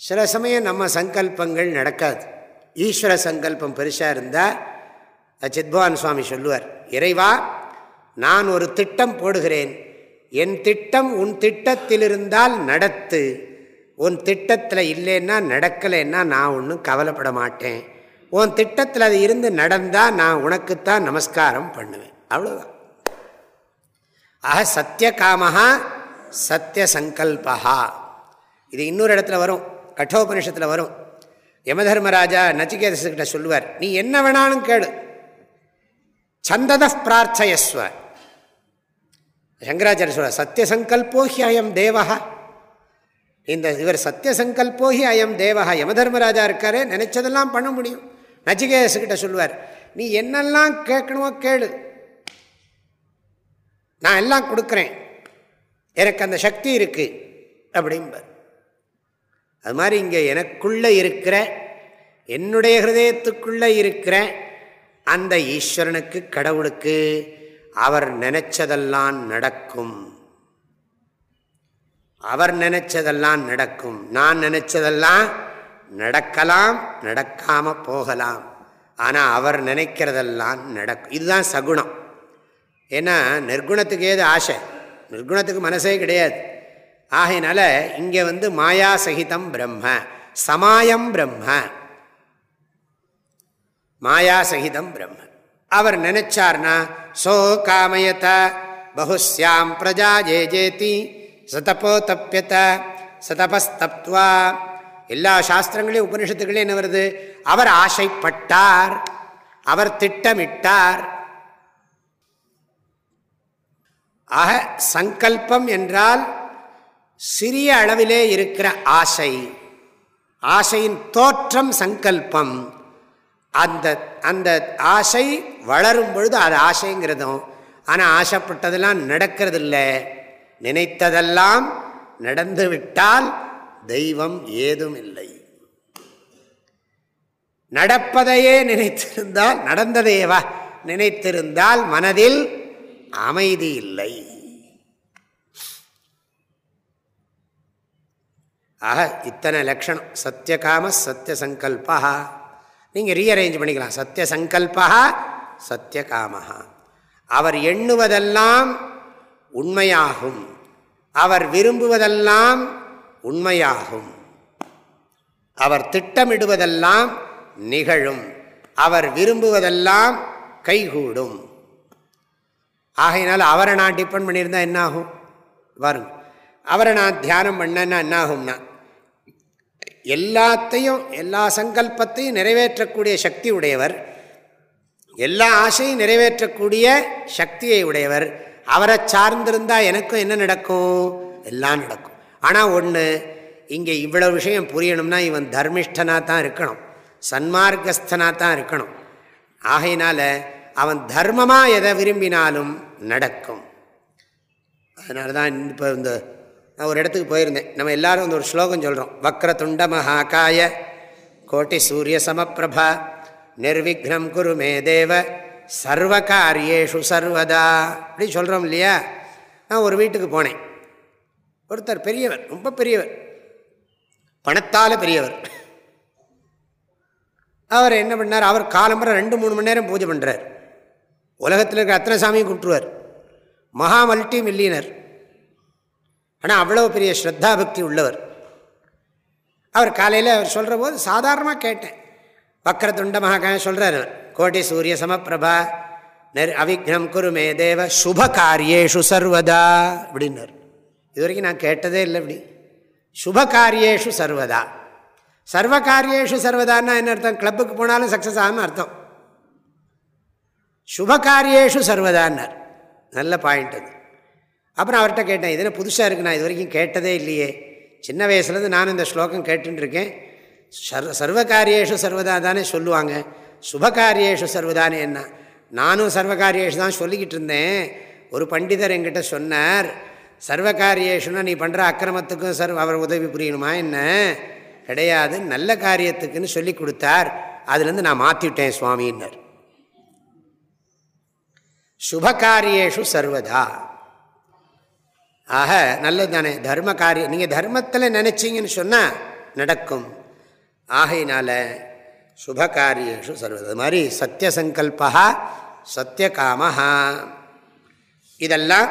சில சமயம் நம்ம சங்கல்பங்கள் நடக்காது. ஈஸ்வர சங்கல்பம் பெருசாக இருந்தால் சித்பவான் சுவாமி சொல்லுவார் இறைவா நான் ஒரு திட்டம் போடுகிறேன். என் திட்டம் உன் திட்டத்தில் இருந்தால் நடத்து. உன் திட்டத்தில் இல்லைன்னா நடக்கலைன்னா நான் ஒன்றும் கவலைப்பட மாட்டேன். உன் திட்டத்தில் அது இருந்து நடந்தால் நான் உனக்குத்தான் நமஸ்காரம் பண்ணுவேன். அவ்வளோதான் ஆக சத்தியகாமஹா சத்திய சங்கல்பா இது இன்னொரு இடத்துல வரும். கட்டோபனிஷத்தில் வரும். யமதர்மராஜா நச்சிகேதஸ்கிட்ட சொல்லுவார் நீ என்ன வேணாலும் கேடு சந்தத பிரார்த்தயஸ்வர் சங்கராச்சாரிய சொல்ற சத்தியசங்கல்போ ஹி அயம் தேவகா இந்த இவர் சத்தியசங்கல்போ ஹி அயம் தேவா யமதர்மராஜா இருக்காரு நினைச்சதெல்லாம் பண்ண முடியும். நச்சிகேதஸ்கிட்ட சொல்லுவார் நீ என்னெல்லாம் கேட்கணுமோ கேளு. நான் எல்லாம் கொடுக்குறேன். எனக்கு அந்த சக்தி இருக்கு. அப்படிம்பார். அது மாதிரி இங்கே எனக்குள்ளே இருக்கிற என்னுடைய ஹிருதயத்துக்குள்ளே இருக்கிற அந்த ஈஸ்வரனுக்கு கடவுளுக்கு அவர் நினைச்சதெல்லாம் நடக்கும். அவர் நினைச்சதெல்லாம் நடக்கும். நான் நினைச்சதெல்லாம் நடக்கலாம் நடக்காம போகலாம். ஆனால் அவர் நினைக்கிறதெல்லாம் நடக்கும். இதுதான் சகுணம். ஏன்னா நிர்குணத்துக்கு ஏது ஆசை? நிர்குணத்துக்கு மனசே கிடையாது. ஆகையினால இங்கே வந்து மாயா சகிதம் பிரம்ம சமாயம் பிரம்ம. மாயா சகிதம் பிரம்ம. அவர் நினைச்சார்னா சோ காமயத பகுஸ்யாம் பிரஜா ஜே ஜேதி சதப்போ தப்பியத சதபஸ்தப்துவா. எல்லா சாஸ்திரங்களையும் உபனிஷத்துக்களையும் என்ன வருது? அவர் ஆசைப்பட்டார் அவர் திட்டமிட்டார். ஆக சங்கல்பம் என்றால் சிறிய அளவிலே இருக்கிற ஆசை. ஆசையின் தோற்றம் சங்கல்பம். அந்த அந்த ஆசை வளரும் பொழுது அது ஆசைங்கிறதும் ஆனால் ஆசைப்பட்டதெல்லாம் நடக்கிறதில்ல. நினைத்ததெல்லாம் நடந்து விட்டால் தெய்வம் ஏதும் இல்லை. நடப்பதையே நினைத்திருந்தால் நடந்ததையேவா? நினைத்திருந்தால் மனதில் அமைதி இல்லை. ஆக இத்தனை லக்ஷணம். சத்தியகாம சத்திய சங்கல்பா நீங்கள் ரீஅரேஞ்ச் பண்ணிக்கலாம். சத்திய சங்கல்பா சத்தியகாமகா அவர் எண்ணுவதெல்லாம் உண்மையாகும். அவர் விரும்புவதெல்லாம் உண்மையாகும். அவர் திட்டமிடுவதெல்லாம் நிகழும். அவர் விரும்புவதெல்லாம் கைகூடும். ஆகையினால் அவரை நான் டிபெண்ட் பண்ணியிருந்தா என்னாகும்? வரும் அவரை நான் தியானம் பண்ணேன்னா என்னாகும்னா எல்லாத்தையும் எல்லா சங்கல்பத்தையும் நிறைவேற்றக்கூடிய சக்தி உடையவர் எல்லா ஆசையும் நிறைவேற்றக்கூடிய சக்தியை உடையவர். அவரை சார்ந்திருந்தால் எனக்கும் என்ன நடக்கும்? எல்லாம் நடக்கும். ஆனால் ஒன்று இங்கே இவ்வளோ விஷயம் புரியணும்னா இவன் தர்மிஷ்டனாக தான் இருக்கணும். சன்மார்க்கஸ்தனாக தான் இருக்கணும். ஆகையினால அவன் தர்மமாக எதை விரும்பினாலும் நடக்கும். அதனால தான் இப்போ இந்த நான் ஒரு இடத்துக்கு போயிருந்தேன். நம்ம எல்லாரும் வந்து ஒரு ஸ்லோகம் சொல்கிறோம் வக்ர துண்ட மகாகாய கோட்டி சூரிய சமப்பிரபா. நிர்விக்னம் குரு மே தேவ சர்வ காரியேஷு சர்வதா. அப்படி சொல்கிறோம் இல்லையா? நான் ஒரு வீட்டுக்கு போனேன். ஒருத்தர் பெரியவர் ரொம்ப பெரியவர். பணத்தால் பெரியவர். அவர் என்ன பண்ணார்? அவர் காலம்பரம் ரெண்டு மூணு மணி நேரம் பூஜை பண்ணுறார் உலகத்தில் இருக்கிற அத்தனை சாமியும் கூப்பிட்டுருவார் மகா மல்டி மில்லியனர். ஆனால் அவ்வளோ பெரிய ஸ்ரத்தா பக்தி உள்ளவர். அவர் காலையில் அவர் சொல்கிற போது சாதாரணமாக கேட்டேன். வக்கரதுண்ட மகாகாய சொல்கிறார் கோட்டி சூரிய சமப்பிரபா நெர் அவிக்னம் குருமே தேவ சுப காரியேஷு சர்வதா அப்படின்னார். இது வரைக்கும் நான் கேட்டதே இல்லை இப்படி. சுப காரியேஷு சர்வதா. சர்வ காரியேஷு சர்வதான்னா என்ன அர்த்தம்? கிளப்புக்கு போனாலும் சக்ஸஸ் ஆகும்னு அர்த்தம். சுப காரியேஷு சர்வதான்னார். நல்ல பாயிண்ட் அது. அப்புறம் அவர்கிட்ட கேட்டேன் இதில் புதுசாக இருக்குது நான் இது வரைக்கும் கேட்டதே இல்லையே. சின்ன வயசுலேருந்து நானும் இந்த ஸ்லோகம் கேட்டுருக்கேன் சர்வ சர்வகாரியேஷு சர்வதா தானே சொல்லுவாங்க. சுபகாரியேஷு சர்வதானே என்ன? நானும் சர்வகாரியேஷு தான் சொல்லிக்கிட்டு இருந்தேன். ஒரு பண்டிதர் என்கிட்ட சொன்னார் சர்வகாரியேஷுனா நீ பண்ணுற அக்கிரமத்துக்கும் சர்வ அவர் உதவி புரியணுமா என்ன? கிடையாது நல்ல காரியத்துக்குன்னு சொல்லி கொடுத்தார். அதுலேருந்து நான் மாற்றிவிட்டேன் சுவாமின்னர் சுபகாரியேஷு சர்வதா. ஆக நல்லது தானே. தர்ம காரியம் நீங்கள் தர்மத்தில் நினச்சிங்கன்னு சொன்னால் நடக்கும். ஆகையினால சுபகாரியேஷு சர்வதா மாதிரி சத்தியசங்கல்பா சத்தியகாமஹா. இதெல்லாம்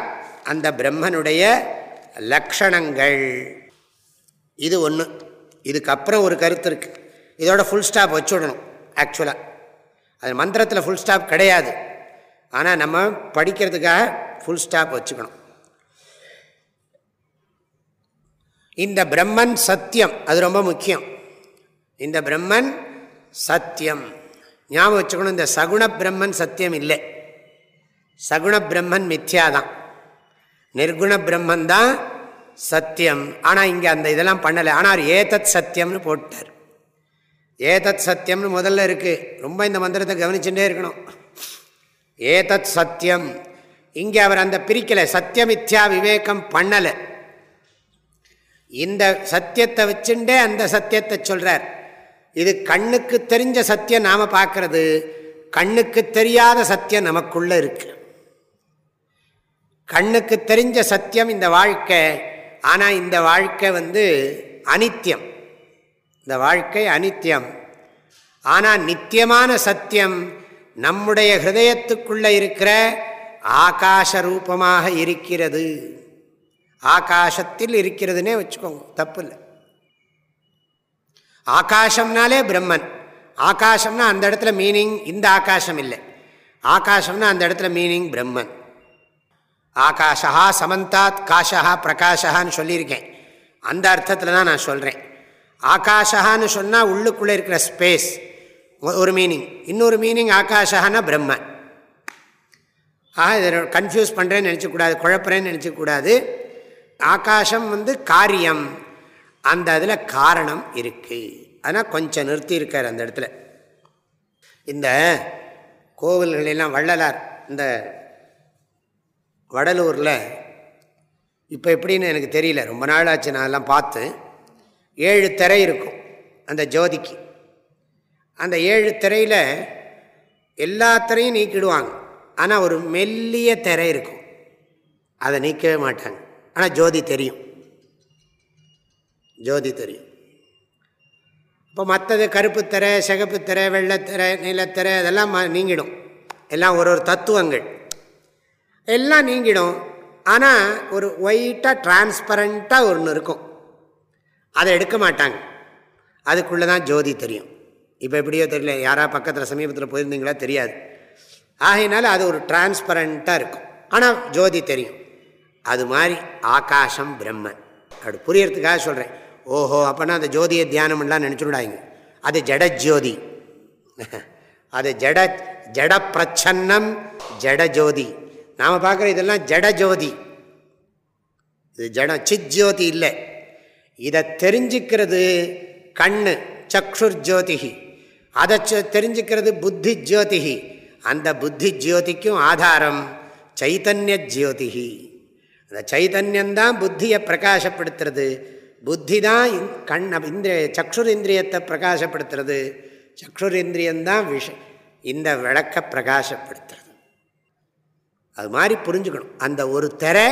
அந்த பிரம்மனுடைய லக்ஷணங்கள். இது ஒன்று இதுக்கப்புறம் ஒரு கருத்து இருக்குது இதோட ஃபுல் ஸ்டாப் வச்சுடணும் ஆக்சுவலாக அது மந்திரத்தில் ஃபுல் ஸ்டாப் கிடையாது. ஆனால் நம்ம படிக்கிறதுக்காக ஃபுல் ஸ்டாப் வச்சுக்கணும். இந்த பிரம்மன் சத்தியம் அது ரொம்ப முக்கியம். இந்த பிரம்மன் சத்தியம். ஞாபகம் வச்சுக்கணும் இந்த சகுண பிரம்மன் சத்தியம் இல்லை. சகுண பிரம்மன் மித்யாதான். நிர்குண பிரம்மன் தான் சத்தியம். ஆனால் இங்கே அந்த இதெல்லாம் பண்ணலை. ஆனால் ஏதத் சத்தியம்னு போட்டார். ஏதத் சத்தியம்னு முதல்ல இருக்குது ரொம்ப இந்த மந்திரத்தை கவனிச்சுட்டே இருக்கணும். ஏதத் சத்தியம். இங்கே அவர் அந்த பிரிக்கலை. சத்தியமித்யா விவேகம் பண்ணலை. இந்த சத்தியத்தை வச்சுட்டே அந்த சத்தியத்தை சொல்கிறார் இது கண்ணுக்கு தெரிஞ்ச சத்தியம் நாம் பார்க்கறது. கண்ணுக்கு தெரியாத சத்தியம் நமக்குள்ளே இருக்கு. கண்ணுக்கு தெரிஞ்ச சத்தியம் இந்த வாழ்க்கை. ஆனால் இந்த வாழ்க்கை வந்து அனித்தியம் இந்த வாழ்க்கை அனித்தியம் ஆனால் நித்தியமான சத்தியம் நம்முடைய ஹிருதயத்துக்குள்ளே இருக்கிற ஆகாச ரூபமாக இருக்கிறது. ஆகாசத்தில் இருக்கிறதுனே வச்சுக்கோங்க தப்பு இல்லை ஆகாசம்னாலே பிரம்மன். ஆகாசம்னா அந்த இடத்துல மீனிங் இந்த ஆகாசம் இல்லை. ஆகாசம்னா அந்த இடத்துல மீனிங் பிரம்மன். ஆகாஷா சமந்தாத் காஷா பிரகாஷான்னு சொல்லியிருக்கேன். அந்த அர்த்தத்தில் தான் நான் சொல்கிறேன் ஆகாஷான்னு சொன்னால் உள்ளுக்குள்ளே இருக்கிற ஸ்பேஸ் ஒரு மீனிங் இன்னொரு மீனிங் ஆகாஷான்னா பிரம்மன். ஆக இதை கன்ஃபியூஸ் பண்ணுறேன்னு நினச்சக்கூடாது குழப்பறேன்னு நினச்சக்கூடாது ஆகாசம் வந்து காரியம். அந்த இதில் காரணம் இருக்குது ஆனால் கொஞ்சம் நிறுத்தி இருக்கார் அந்த இடத்துல. இந்த கோவில்களெல்லாம் வள்ளலார் இந்த வடலூரில் இப்போ எப்படின்னு எனக்கு தெரியல. ரொம்ப நாள் ஆச்சு நான் எல்லாம் பார்த்து. ஏழு திரை இருக்கும் அந்த ஜோதிக்கு. அந்த ஏழு திரையில் எல்லா திரையும் நீக்கிடுவாங்க. ஆனால் ஒரு மெல்லிய திரை இருக்கும். அதை நீக்கவே மாட்டாங்க. ஆனால் ஜோதி தெரியும். ஜோதி தெரியும் இப்போ மற்றது கருப்புத்தரை சிகப்பு திரை வெள்ளத்திரை நீலத்திரை அதெல்லாம் நீங்கிடும். எல்லாம் ஒரு ஒரு தத்துவங்கள். எல்லாம் நீங்கிடும். ஆனால் ஒரு ஒயிட்டாக டிரான்ஸ்பரண்ட்டாக ஒன்று இருக்கும். அதை எடுக்க மாட்டாங்க. அதுக்குள்ளே தான் ஜோதி தெரியும். இப்போ எப்படியோ தெரியல. யாரா பக்கத்தில் சமீபத்தில் போயிருந்தீங்களா? தெரியாது. ஆகையினால அது ஒரு டிரான்ஸ்பரண்ட்டாக இருக்கும். ஆனால் ஜோதி தெரியும். அது மாதிரி ஆகாசம் பிரம்மன். அப்படி புரியறதுக்காக சொல்கிறேன் ஓஹோ அப்போனா அந்த ஜோதியை தியானம்லாம் நினச்சுடாங்க அது ஜட ஜோதி. அது ஜட ஜட பிரச்சன்னம் ஜட ஜோதி. நாம் பார்க்குற இதெல்லாம் ஜட ஜோதி. இது ஜட சித் ஜோதி இல்லை. இதை தெரிஞ்சுக்கிறது கண்ணு சக்ஷுர் ஜோதிகி. அதை தெரிஞ்சுக்கிறது புத்தி ஜோதிகி. அந்த புத்தி ஜோதிக்கும் ஆதாரம் சைத்தன்ய ஜோதிகி. அந்த சைத்தன்யந்தான் புத்தியை பிரகாசப்படுத்துறது. புத்தி தான் கண் இந்திரிய சக்ஷுர் இந்திரியத்தை பிரகாசப்படுத்துறது. சக்ஷுர் இந்திரியந்தான் விஷ இந்த விளக்க பிரகாசப்படுத்துறது. அது மாதிரி புரிஞ்சுக்கணும். அந்த ஒரு திரை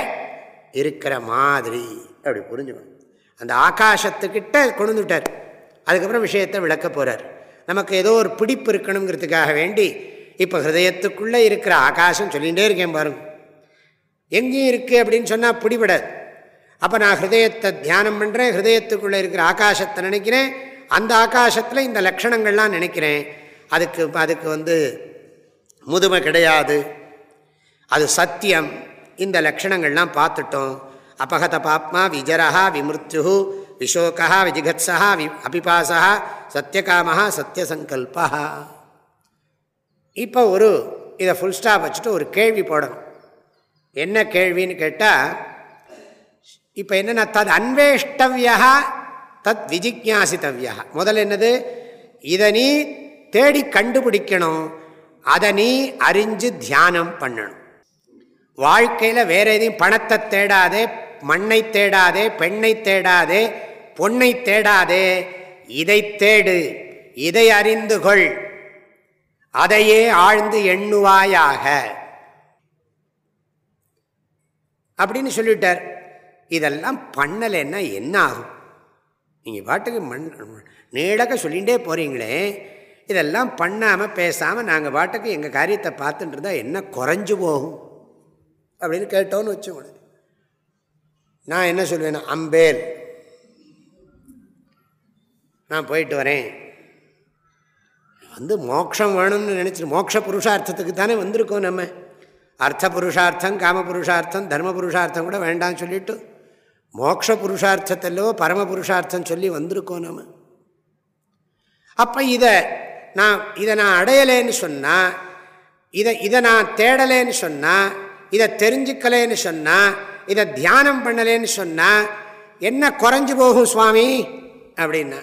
இருக்கிற மாதிரி. அப்படி புரிஞ்சுக்கணும். அந்த ஆகாசத்துக்கிட்ட கொண்டு விட்டார் அதுக்கப்புறம் விஷயத்தை விளக்க போகிறார் நமக்கு ஏதோ ஒரு பிடிப்பு இருக்கணுங்கிறதுக்காக வேண்டி இப்போ ஹிரதயத்துக்குள்ளே இருக்கிற ஆகாசம் சொல்லிகிட்டே இருக்கேன் பாருங்க. எங்கேயும் இருக்குது அப்படின்னு சொன்னால் பிடிபடாது. அப்போ நான் ஹிருதயத்தை தியானம் பண்ணுறேன் ஹிருதயத்துக்குள்ளே இருக்கிற ஆகாசத்தை நினைக்கிறேன். அந்த ஆகாசத்தில் இந்த லக்ஷணங்கள்லாம் நினைக்கிறேன். அதுக்கு அதுக்கு வந்து முதுமை கிடையாது. அது சத்தியம். இந்த லக்ஷணங்கள்லாம் பார்த்துட்டோம். அபகத பாப்மா விஜரஹா விமிருத்யு விஷோகா விஜிகத்ஸா வி அபிபாசா சத்தியகாமஹா சத்தியசங்கல்பா இப்போ ஒரு இதை ஃபுல் ஸ்டாப் வச்சுட்டு ஒரு கேள்வி போடணும். என்ன கேள்வின்னு கேட்டால் இப்போ என்னென்னா தத் அன்வேஷ்டவியா தத் விஜிக்யாசித்தவியா முதல்ல என்னது? இதை நீ தேடி கண்டுபிடிக்கணும். அதை நீ அறிஞ்சு தியானம் பண்ணணும். வாழ்க்கையில் வேற எதையும் பணத்தை தேடாதே மண்ணை தேடாதே பெண்ணை தேடாதே பொண்ணை தேடாதே இதை தேடு இதை அறிந்து கொள். அதையே ஆழ்ந்து எண்ணுவாயாக. அப்படின்னு சொல்லிட்டார். இதெல்லாம் பண்ணலைன்னா என்ன ஆகும்? நீங்கள் பாட்டுக்கு மண் நீடக்க சொல்லிகிட்டே போகிறீங்களே இதெல்லாம் பண்ணாமல் பேசாமல் நாங்கள் பாட்டுக்கு எங்கள் காரியத்தை பார்த்துட்டு இருந்தால் என்ன குறைஞ்சு போகும்? அப்படின்னு கேட்டோன்னு வச்சுக்கோங்க. நான் என்ன சொல்லுவேன்னா அம்பேல். நான் போயிட்டு வரேன். வந்து மோட்சம் வேணும்னு நினச்சிட்டு மோட்ச புருஷார்த்தத்துக்கு தானே வந்திருக்கோம் நம்ம. அர்த்த புருஷார்த்தம் காம புருஷார்த்தம் தர்ம புருஷார்த்தம் கூட வேண்டாம்னு சொல்லிவிட்டு மோக்ஷ புருஷார்த்தத்திலோ பரம புருஷார்த்தம் சொல்லி வந்திருக்கோம் நம்ம அப்போ இதை நான் இதை நான் அடையலேன்னு சொன்னால் இதை இதை நான் தேடலேன்னு சொன்னால் இதை தெரிஞ்சுக்கலேன்னு சொன்னால் இதை தியானம் பண்ணலேன்னு சொன்னால் என்ன குறைஞ்சு போகும் சுவாமி? அப்படின்னா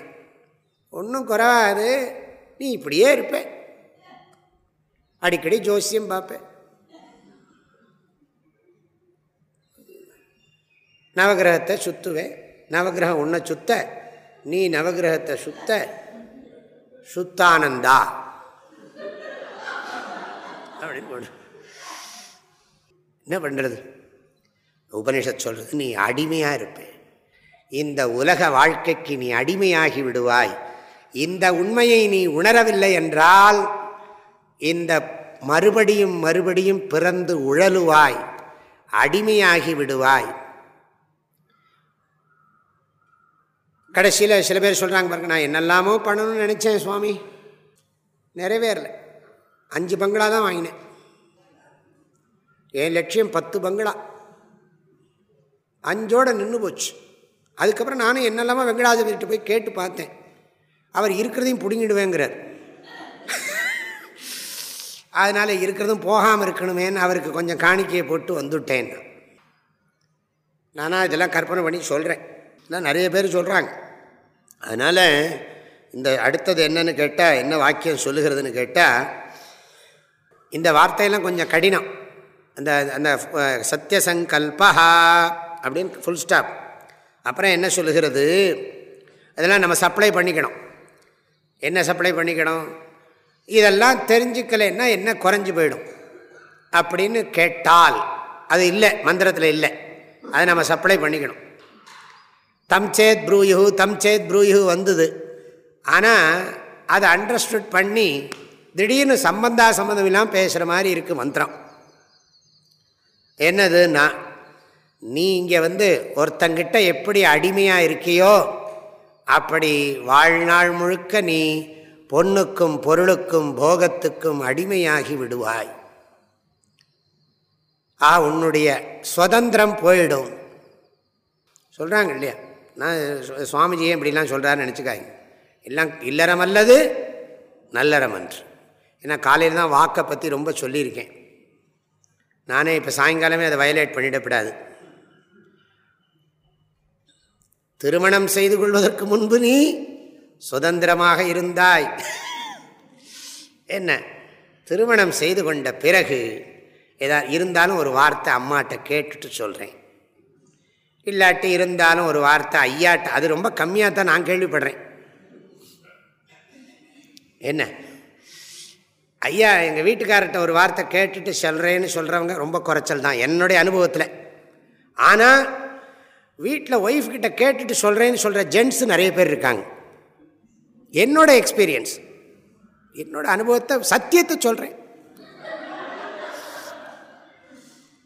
ஒன்றும் குறவாது நீ இப்படியே இருப்பேன் அடிக்கடி ஜோசியம் பார்ப்பேன் நவகிரகத்தை சுற்றுவேன் நவகிரகம் உன்னை சுத்த. நீ நவகிரகத்தை சுத்த. சுத்தானந்தா. அப்படின்னு என்ன பண்ணுறது உபனிஷத் சொல்கிறது நீ அடிமையாக இருப்பேன் இந்த உலக வாழ்க்கைக்கு நீ அடிமையாகி விடுவாய். இந்த உண்மையை நீ உணரவில்லை என்றால் இந்த மறுபடியும் மறுபடியும் பிறந்து உழலுவாய். அடிமையாகி விடுவாய். கடைசியில் சில பேர் சொல்கிறாங்க பாருங்க நான் என்னெல்லாமோ பண்ணணும்னு நினச்சேன் சுவாமி. நிறைவேறல. அஞ்சு பங்களா தான் வாங்கினேன். என் லட்சியம் பத்து பங்களா. அஞ்சோடு நின்று போச்சு. அதுக்கப்புறம் நானும் என்னெல்லாமோ வெங்கடாஜபதிட்டு போய் கேட்டு பார்த்தேன். அவர் இருக்கிறதையும் பிடுங்கிடுவேங்கிறார். அதனால் இருக்கிறதும் போகாமல் இருக்கணுமேன்னு அவருக்கு கொஞ்சம் காணிக்கையை போட்டு வந்துவிட்டேன் நானாக இதெல்லாம் கற்பனை பண்ணி சொல்கிறேன் நான் நிறைய பேர் சொல்கிறாங்க அதனால் இந்த அடுத்தது என்னன்னு கேட்டால் என்ன வாக்கியம் சொல்லுகிறதுன்னு கேட்டால் இந்த வார்த்தையெல்லாம் கொஞ்சம் கடினம். அந்த அந்த சத்தியசங்கல்பா அப்படின்னு ஃபுல் ஸ்டாப் அப்புறம் என்ன சொல்லுகிறது? அதெல்லாம் நம்ம சப்ளை பண்ணிக்கணும். என்ன சப்ளை பண்ணிக்கணும்? இதெல்லாம் தெரிஞ்சுக்கலைன்னா என்ன குறைஞ்சி போயிடும்? அப்படின்னு கேட்டால் அது இல்லை மந்திரத்தில் இல்லை. அதை நம்ம சப்ளை பண்ணிக்கணும். தம் சேத் ப்ரூயு தம் சேத் ப்ரூயு வந்தது. ஆனால் அதை அண்டர்ஸ்டுட் பண்ணி திடீர்னு சம்பந்தா சம்மந்தம் இல்லாமல் பேசுகிற மாதிரி இருக்குது மந்திரம். என்னதுன்னா நீ இங்கே வந்து ஒருத்தங்கிட்ட எப்படி அடிமையாக இருக்கியோ அப்படி வாழ்நாள் முழுக்க நீ பொண்ணுக்கும் பொருளுக்கும் போகத்துக்கும் அடிமையாகி விடுவாய். ஆ உன்னுடைய சுதந்திரம் போயிடும். சொல்கிறாங்க இல்லையா? நான் சுவாமிஜியே இப்படிலாம் சொல்கிறாருன்னு நினச்சிக்காங்க எல்லாம் இல்லறம் அல்லது நல்லறம் அன்று ஏன்னா காலையில் தான் வாக்கை பற்றி ரொம்ப சொல்லியிருக்கேன். நானே இப்போ சாயங்காலமே அதை வயலேட் பண்ணிடப்படாது திருமணம் செய்து கொள்வதற்கு முன்பு நீ சுதந்திரமாக இருந்தாய். என்ன? திருமணம் செய்து கொண்ட பிறகு ஏதா இருந்தாலும் ஒரு வார்த்தை அம்மாட்ட கேட்டுட்டு சொல்கிறேன் இல்லாட்டி இருந்தாலும் ஒரு வார்த்தை ஐயாட்ட அது ரொம்ப கம்மியாக தான் நான் கேள்விப்படுறேன். என்ன? ஐயா எங்கள் வீட்டுக்கார்ட்ட ஒரு வார்த்தை கேட்டுட்டு சொல்கிறேன்னு சொல்கிறவங்க ரொம்ப குறைச்சல் தான் என்னுடைய அனுபவத்தில். ஆனால் வீட்டில் ஒய்ஃப்கிட்ட கேட்டுட்டு சொல்கிறேன்னு சொல்கிற ஜென்ட்ஸ் நிறைய பேர் இருக்காங்க. என்னோட எக்ஸ்பீரியன்ஸ் என்னோடய அனுபவத்தை சத்தியத்தை சொல்கிறேன்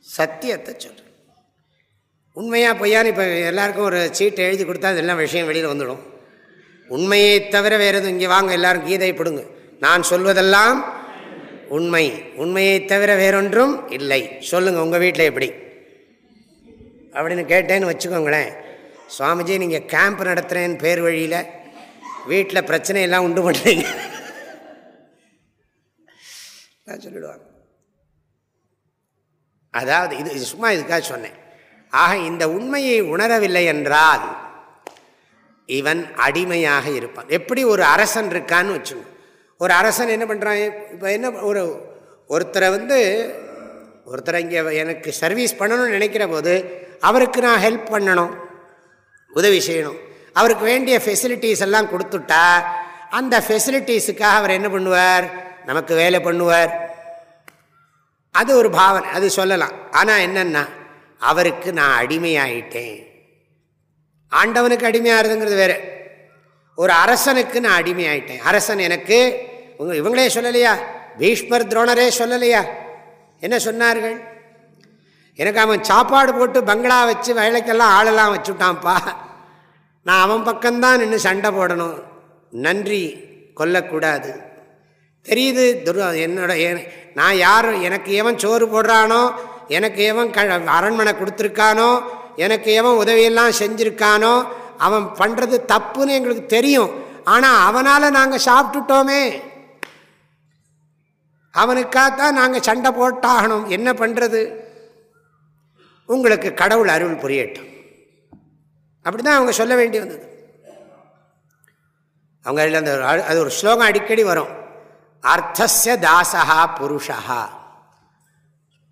சத்தியத்தை சொல்கிறேன் உண்மையாக பொய்யான்னு இப்போ எல்லாருக்கும் ஒரு சீட்டை எழுதி கொடுத்தா அதெல்லாம் விஷயம் வெளியில் வந்துடும். உண்மையை தவிர வேறு எதுவும் இங்கே வாங்க எல்லோரும் கீதை பிடுங்க. நான் சொல்வதெல்லாம் உண்மை. உண்மையை தவிர வேறொன்றும் இல்லை. சொல்லுங்கள் உங்கள் வீட்டில் எப்படி? அப்படின்னு கேட்டேன்னு வச்சுக்கோங்களேன். சுவாமிஜி நீங்கள் கேம்ப் நடத்துகிறேன்னு பேர் வழியில் வீட்டில் பிரச்சனையெல்லாம் உண்டு பண்ணுறீங்க சொல்லிடுவாங்க. அதாவது இது சும்மா இதுக்காக சொன்னேன். ஆக இந்த உண்மையை உணரவில்லை என்றால் இவன் அடிமையாக இருப்பான். எப்படி ஒரு அரசன் இருக்கான்னு வச்சுக்கோ ஒரு அரசன் என்ன பண்ணுறான் இப்போ என்ன ஒரு ஒருத்தரை வந்து ஒருத்தரை இங்கே எனக்கு சர்வீஸ் பண்ணணும்னு நினைக்கிற போது அவருக்கு நான் ஹெல்ப் பண்ணணும் உதவி செய்யணும். அவருக்கு வேண்டிய ஃபெசிலிட்டிஸ் எல்லாம் கொடுத்துட்டா அந்த ஃபெசிலிட்டிஸுக்காக அவர் என்ன பண்ணுவார்? நமக்கு வேலை பண்ணுவார். அது ஒரு பாவனை அது சொல்லலாம். ஆனால் என்னென்னா அவருக்கு நான் அடிமையாயிட்டேன். ஆண்டவனுக்கு அடிமையாகிறதுங்கிறது வேறு. ஒரு அரசனுக்கு நான் அடிமையாயிட்டேன். அரசன் எனக்கு உங்க இவங்களே சொல்லலையா? பீஷ்மர் துரோணரே சொல்லலையா? என்ன சொன்னார்கள்? எனக்கு அவன் சாப்பாடு போட்டு பங்களா வச்சு வயலைக்கெல்லாம் ஆளெல்லாம் வச்சுட்டான்ப்பா. நான் அவன் பக்கம்தான் நின்று சண்டை போடணும். நன்றி கொல்லக்கூடாது. தெரியுது துரு என்னோட நான் யார் எனக்கு எவன் சோறு போடுறானோ எனக்கு எவன் க அரண்மனை கொடுத்துருக்கானோ எனக்கு எவன் உதவியெல்லாம் செஞ்சுருக்கானோ அவன் பண்ணுறது தப்புன்னு எங்களுக்கு தெரியும். ஆனால் அவனால் நாங்கள் சாப்பிட்டுட்டோமே. அவனுக்காகத்தான் நாங்கள் சண்டை போட்டாகணும். என்ன பண்ணுறது உங்களுக்கு கடவுள் அருள் புரியட்டும். அப்படி தான் அவங்க சொல்ல வேண்டி வந்தது. அவங்க அந்த அது ஒரு ஸ்லோகம் அடிக்கடி வரும். அர்த்தஸ்ய தாசகா புருஷா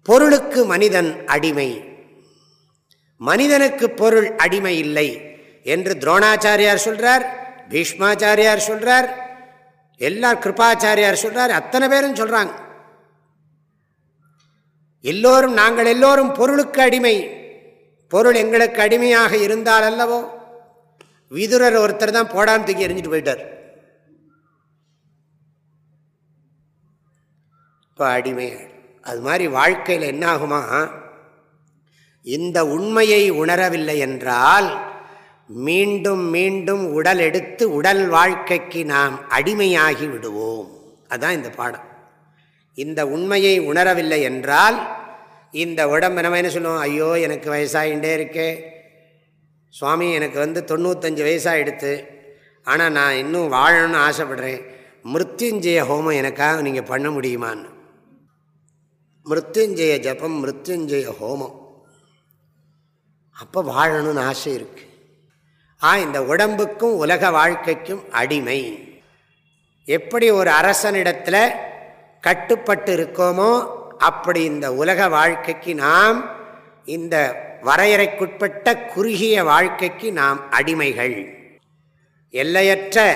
பொருளுக்கு மனிதன் அடிமை. மனிதனுக்கு பொருள் அடிமை இல்லை என்று துரோணாச்சாரியார் சொல்கிறார் பீஷ்மாச்சாரியார் சொல்கிறார் எல்லார் கிருபாச்சாரியார் சொல்கிறார் அத்தனை பேரும் சொல்கிறாங்க எல்லோரும் நாங்கள் எல்லோரும் பொருளுக்கு அடிமை. பொருள் எங்களுக்கு அடிமையாக இருந்தால் அல்லவோ? விதுரர் ஒருத்தர் தான் போடாம தூக்கி எரிஞ்சிட்டு போயிட்டார். இப்போ அடிமை அது மாதிரி வாழ்க்கையில் என்ன ஆகுமா இந்த உண்மையை உணரவில்லை என்றால் மீண்டும் மீண்டும் உடல் எடுத்து உடல் வாழ்க்கைக்கு நாம் அடிமையாகி விடுவோம். அதுதான் இந்த பாடம். இந்த உண்மையை உணரவில்லை என்றால் இந்த உடம்பு நம்ம என்ன சொல்லுவோம்? ஐயோ எனக்கு வயசாகிட்டே இருக்கே. சுவாமி எனக்கு வந்து தொண்ணூத்தஞ்சு வயசாகிடுத்து ஆனால் நான் இன்னும் வாழணும்னு ஆசைப்படுறேன். மிருத்யுஞ்சய ஹோமம் எனக்காக நீங்கள் பண்ண முடியுமான்னு. மிருத்யுஞ்சய ஜபம் மிருத்யுஞ்சய ஹோமம். அப்போ வாழணும்னு ஆசை இருக்குது ஆ இந்த உடம்புக்கும் உலக வாழ்க்கைக்கும் அடிமை. எப்படி ஒரு அரசனிடத்தில் கட்டுப்பட்டு இருக்கோமோ அப்படி இந்த உலக வாழ்க்கைக்கு நாம் இந்த வரையறைக்குட்பட்ட குறுகிய வாழ்க்கைக்கு நாம் அடிமைகள். எல்லையற்ற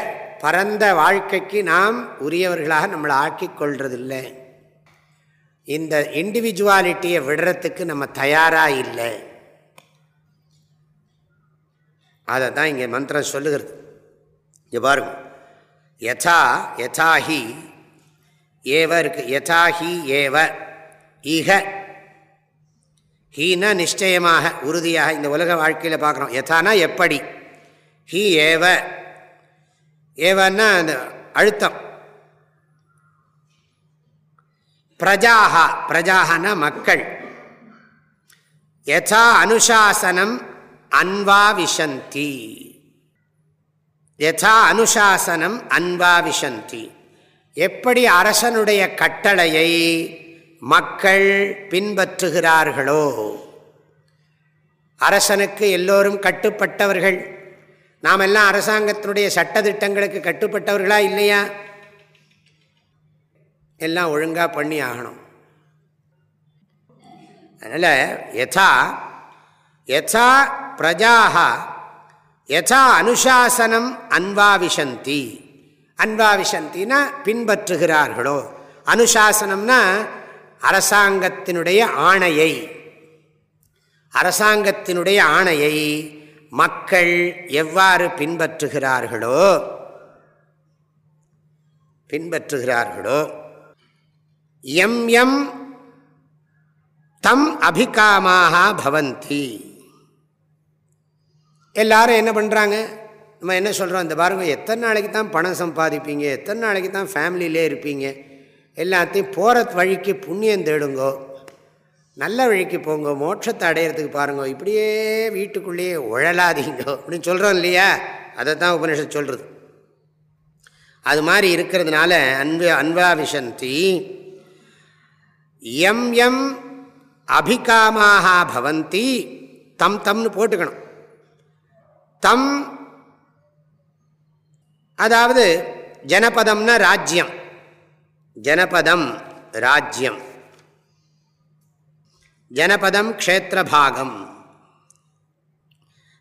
பரந்த வாழ்க்கைக்கு நாம் உரியவர்களாக நம்மளை ஆக்கி கொள்றதில்லை. இந்த இண்டிவிஜுவாலிட்டியை விடுறதுக்கு நம்ம தயாராக இல்லை. அதை தான் இங்கே மந்திரம் சொல்லுகிறது. இங்கே பாருங்க. யதா யதாஹி ஏவ இருக்கு. யதாஹி ஏவ ஈக ஹீன நிச்சயமாக உறுதியாக இந்த உலக வாழ்க்கையில் பார்க்குறோம். யதானா எப்படி? ஹீ ஏவ. ஏவன்னா அந்த அழுத்தம். பிரஜாகா பிரஜாகன மக்கள். யதா அனுசாசனம் அன்பா விஷந்தி யதா அனுசாசனம் அன்பா விஷந்தி எப்படி அரசனுடைய கட்டளையை மக்கள் பின்பற்றுகிறார்களோ? அரசனுக்கு எல்லோரும் கட்டுப்பட்டவர்கள். நாம் எல்லாம் அரசாங்கத்தினுடைய சட்டத்திட்டங்களுக்கு கட்டுப்பட்டவர்களா இல்லையா? எல்லாம் ஒழுங்காக பண்ணி ஆகணும். அதனால் யதா யதா பிரஜாக யதா அனுசாசனம் அன்வாவிசந்தி அன்வாவிசந்தினா பின்பற்றுகிறார்களோ. அனுசாசனம்னா அரசாங்கத்தினுடைய ஆணையை. அரசாங்கத்தினுடைய ஆணையை மக்கள் எவ்வாறு பின்பற்றுகிறார்களோ பின்பற்றுகிறார்களோ எம் எம் தம் அபிகாமாக பவந்தி. எல்லாரும் என்ன பண்ணுறாங்க நம்ம என்ன சொல்கிறோம் இந்த பாருங்க எத்தனை நாளைக்கு தான் பணம் சம்பாதிப்பீங்க? எத்தனை நாளைக்கு தான் ஃபேமிலியிலே இருப்பீங்க? எல்லாத்தையும் போகிற வழிக்கு புண்ணியம் தேடுங்கோ. நல்ல வழிக்கு போங்க. மோட்சத்தை அடையிறதுக்கு பாருங்க. இப்படியே வீட்டுக்குள்ளேயே உழலாதீங்க. அப்படின்னு சொல்கிறோம் இல்லையா? அதை தான் உபனிஷத் சொல்கிறது அது மாதிரி இருக்கிறதுனால அன்பு அன்பாவிசந்தி எம் எம் அபிகாமாக பவந்தி தம் தம்னு போட்டுக்கணும். தம் அதாவது ஜனபதம்னா ராஜ்யம். ஜனபதம் ராஜ்யம். ஜனபதம் க்ஷேத்திரபாகம்.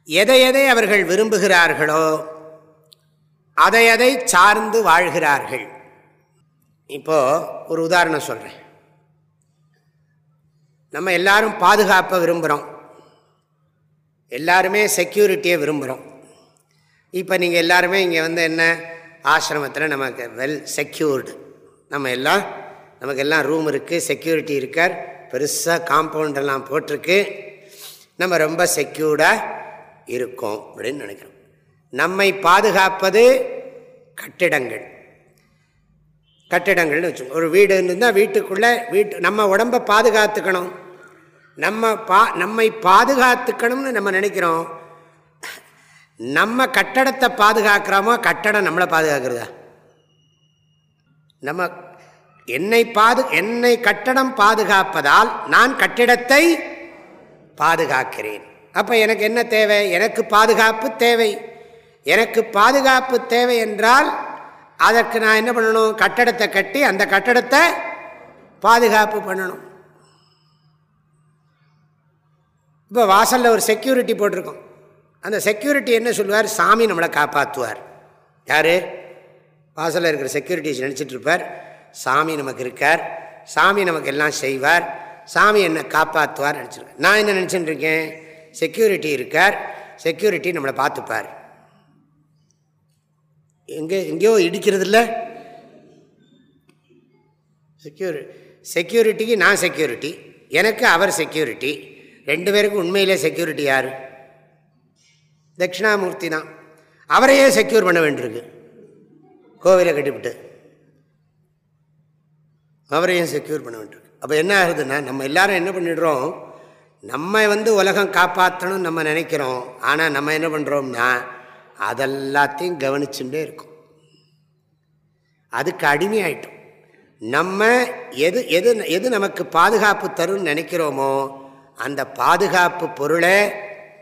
எதை எதை அவர்கள் விரும்புகிறார்களோ அதை அதை சார்ந்து வாழ்கிறார்கள். இப்போ ஒரு உதாரணம் சொல்கிறேன் நம்ம எல்லாரும் பாதுகாப்பை விரும்புகிறோம் எல்லாருமே செக்யூரிட்டியை விரும்புகிறோம் இப்போ நீங்கள் எல்லாருமே இங்கே வந்து என்ன? ஆசிரமத்தில் நமக்கு வெல் செக்யூர்டு நம்ம எல்லாம் நமக்கு எல்லாம் ரூம் இருக்குது செக்யூரிட்டி இருக்கார். பெருசாக காம்பவுண்டெல்லாம் போட்டிருக்கு. நம்ம ரொம்ப செக்யூர்டாக இருக்கோம் அப்படின்னு நினைக்கிறோம். நம்மை பாதுகாப்பது கட்டிடங்கள். கட்டிடங்கள்னு வச்சு ஒரு வீடு இருந்தால் வீட்டுக்குள்ளே வீட்டு நம்ம உடம்பை பாதுகாத்துக்கணும். நம்ம பா நம்மை பாதுகாத்துக்கணும்னு நம்ம நினைக்கிறோம். நம்ம கட்டடத்தை பாதுகாக்கிறோமோ கட்டடம் நம்மளை பாதுகாக்கிறதா? நம்ம என்னை பாது என்னை கட்டடம் பாதுகாப்பதால் நான் கட்டிடத்தை பாதுகாக்கிறேன். அப்போ எனக்கு என்ன தேவை? எனக்கு பாதுகாப்பு தேவை. எனக்கு பாதுகாப்பு தேவை என்றால் அதற்கு நான் என்ன பண்ணணும்? கட்டடத்தை கட்டி அந்த கட்டடத்தை பாதுகாப்பு பண்ணணும். இப்போ வாசலில் ஒரு செக்யூரிட்டி போட்டிருக்கோம். அந்த செக்யூரிட்டி என்ன சொல்லுவார்? சாமி நம்மளை காப்பாற்றுவார் யார்? வாசலில் இருக்கிற செக்யூரிட்டிஸ் நினச்சிட்ருப்பார் சாமி நமக்கு இருக்கார். சாமி நமக்கு எல்லாம் செய்வார். சாமி என்னை காப்பாற்றுவார் நினச்சிருக்கேன் நான் என்ன நினச்சிட்டு இருக்கேன்? செக்யூரிட்டி இருக்கார். செக்யூரிட்டி நம்மளை பார்த்துப்பார். எங்கே எங்கேயோ இடிக்கிறது இல்லை. செக்யூரி செக்யூரிட்டிக்கு நான் செக்யூரிட்டி எனக்கு அவர் செக்யூரிட்டி ரெண்டு பேருக்கும் உண்மையிலே செக்யூரிட்டி யார்? தட்சிணாமூர்த்தி தான். அவரையே செக்யூர் பண்ண வேண்டியிருக்கு. கோவிலை கட்டிவிட்டு. அவரையும் செக்யூர் பண்ண வேண்டியிருக்கு. அப்போ என்ன ஆகுதுன்னா நம்ம எல்லாரும் என்ன பண்ணிடுறோம்? நம்ம வந்து உலகம் காப்பாற்றணும்னு நம்ம நினைக்கிறோம். ஆனால் நம்ம என்ன பண்ணுறோம்னா அதெல்லாத்தையும் கவனிச்சுட்டே இருக்கும். அதுக்கு அடிமையாயிட்டோம். நம்ம எது எது எது நமக்கு பாதுகாப்பு தரும்னு நினைக்கிறோமோ அந்த பாதுகாப்பு பொருளை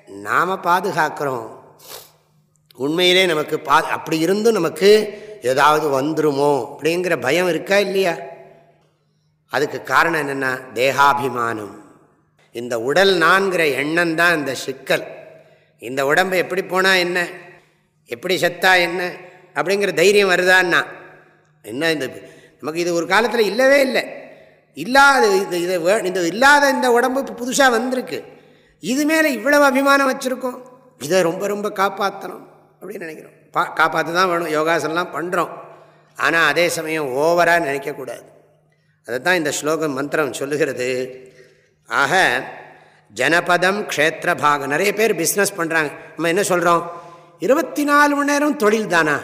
நாம் பாதுகாக்கிறோம். உண்மையிலே நமக்கு பா அப்படி இருந்தும் நமக்கு ஏதாவது வந்துருமோ அப்படிங்கிற பயம் இருக்கா இல்லையா? அதுக்கு காரணம் என்னென்னா தேகாபிமானம். இந்த உடல் நான்கிற எண்ணம் தான் இந்த சிக்கல். இந்த உடம்பு எப்படி போனால் என்ன? எப்படி செத்தா என்ன? அப்படிங்கிற தைரியம் வருதான்னா என்ன இந்த நமக்கு இது ஒரு காலத்தில் இல்லவே இல்லை. இல்லாத இது இதை இந்த இல்லாத இந்த உடம்பு இப்போ புதுசாக வந்திருக்கு. இது மேலே இவ்வளவு அபிமானம் வச்சுருக்கோம். இதை ரொம்ப ரொம்ப காப்பாற்றணும் அப்படின்னு நினைக்கிறோம். பா காப்பாற்ற தான் வேணும். யோகாசனம்லாம் பண்ணுறோம் ஆனால் அதே சமயம் ஓவராக நினைக்கக்கூடாது அதை தான் இந்த ஸ்லோகம் மந்திரம் சொல்லுகிறது. ஆக ஜனபதம் க்ஷேத்திரபாகம் நிறைய பேர் பிஸ்னஸ் பண்ணுறாங்க நம்ம என்ன சொல்கிறோம் இருபத்தி நாலு மணி நேரம் தொழில் தானா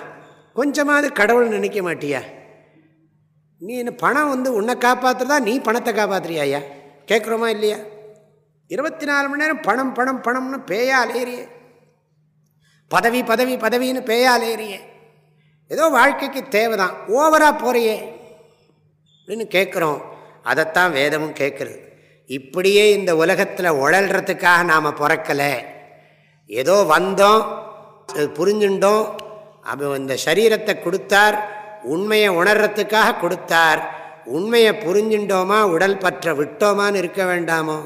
கொஞ்சமாவது கடவுள் நினைக்க மாட்டியா? நீ பணம் வந்து உன்னை காப்பாற்றுறதா நீ பணத்தை காப்பாற்றுறியா ஐயா கேட்குறோமா இல்லையா? இருபத்தி நாலு மணி நேரம் பணம் பணம் பணம்னு பேயால் ஏறிய பதவி பதவி பதவின்னு பேயால் ஏறிய ஏதோ வாழ்க்கைக்கு தேவைதான். ஓவராக போறியே. அப்படின்னு கேட்குறோம் அதைத்தான் வேதமும் கேட்குறது இப்படியே இந்த உலகத்தில் உழல்றதுக்காக நாம் பிறக்கலை. ஏதோ வந்தோம் புரிஞ்சுட்டோம் அப்போ இந்த சரீரத்தை கொடுத்தார். உண்மையை உணர்றத்துக்காக கொடுத்தார். உண்மையை புரிஞ்சுட்டோமா உடல் பற்ற விட்டோமான்னு இருக்க வேண்டாமோ?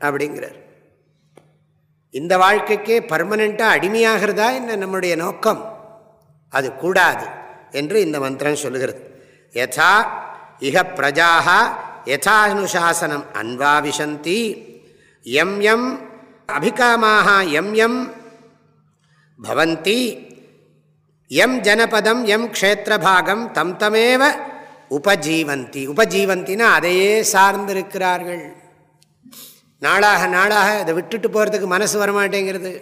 அப்படிங்கிறார். இந்த வாழ்க்கைக்கே பர்மனெண்ட்டாக அடிமையாகிறதா என்ன நம்முடைய நோக்கம்? அது கூடாது என்று இந்த மந்திரம் சொல்லுகிறது. யதா இக பிரஜாக யதானுசாசனம் அன்வாவிசந்தி எம் எம் அபிகாமாக எம் எம் பவந்தி எம் ஜனபதம் எம் க்ஷேத்திரபாகம் தம் தமேவ உபஜீவந்தி. உபஜீவந்தினா அதையே சார்ந்திருக்கிறார்கள். நாளாக நாளாக இதை விட்டுட்டு போகிறதுக்கு மனசு வரமாட்டேங்கிறது.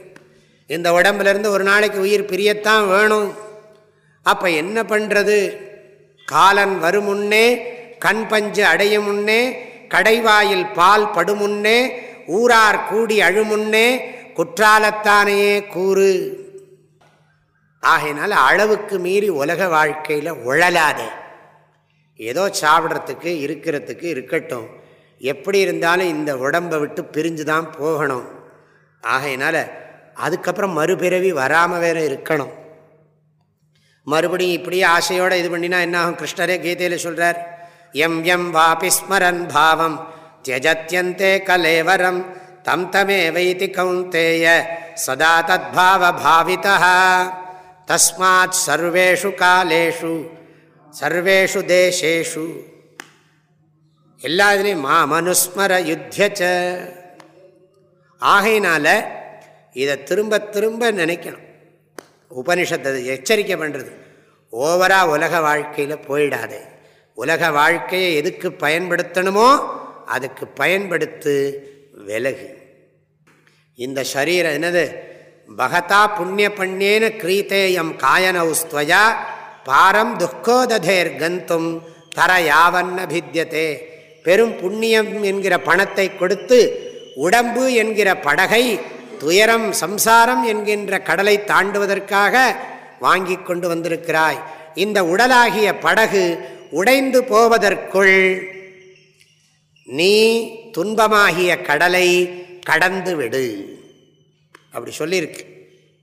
இந்த உடம்புலேருந்து ஒரு நாளைக்கு உயிர் பிரியத்தான் வேணும். அப்போ என்ன பண்ணுறது காலன் வருமுன்னே கண் பஞ்சு அடையும் முன்னே கடைவாயில் பால் படுமுன்னே ஊரார் கூடி அழுமுன்னே குற்றாலத்தானையே கூறு. ஆகையினால அளவுக்கு மீறி உலக வாழ்க்கையில் உழலாதே. ஏதோ சாப்பிட்றதுக்கு இருக்கிறதுக்கு இருக்கட்டும். எப்படி இருந்தாலும் இந்த உடம்பை விட்டு பிரிஞ்சு தான் போகணும். ஆகையினால அதுக்கப்புறம் மறுபிறவி வராமல் வேற இருக்கணும். மறுபடியும் இப்படியே ஆசையோடு இது பண்ணினா என்ன ஆகும் கிருஷ்ணரே கீதையில் சொல்கிறார் எம் எம் வாபி ஸ்மரன் பாவம் தியஜத்தியந்தே கலேவரம் தம் தமே வைத்தி கௌந்தேய சதா தத்பாவபாவிதா தஸ்மாத் சர்வேஷு காலேஷு சர்வேஷு தேசேஷு. எல்லா இதுலேயும் மா மனுஸ்மர யுத்தியச்ச ஆகையினால இதை திரும்ப திரும்ப நினைக்கணும். உபனிஷத்தை எச்சரிக்கை பண்ணுறது ஓவராக உலக வாழ்க்கையில் போயிடாது. உலக வாழ்க்கையை எதுக்கு பயன்படுத்தணுமோ அதுக்கு பயன்படுத்து விலகு. இந்த சரீரம் என்னது? பகதா புண்ணிய பண்ணேன கிரீத்தேயம் காயனௌஸ்துவயா பாரம் துக்கோததேர் கந்தும் தர யாவன்ன பித்தியதே பெரும் புண்ணியம் என்கிற பணத்தை கொடுத்து உடம்பு என்கிற படகை துயரம் சம்சாரம் என்கின்ற கடலை தாண்டுவதற்காக வாங்கி கொண்டு வந்திருக்கிறாய். இந்த உடலாகிய படகு உடைந்து போவதற்குள் நீ துன்பமாகிய கடலை கடந்து விடு. அப்படி சொல்லியிருக்கு.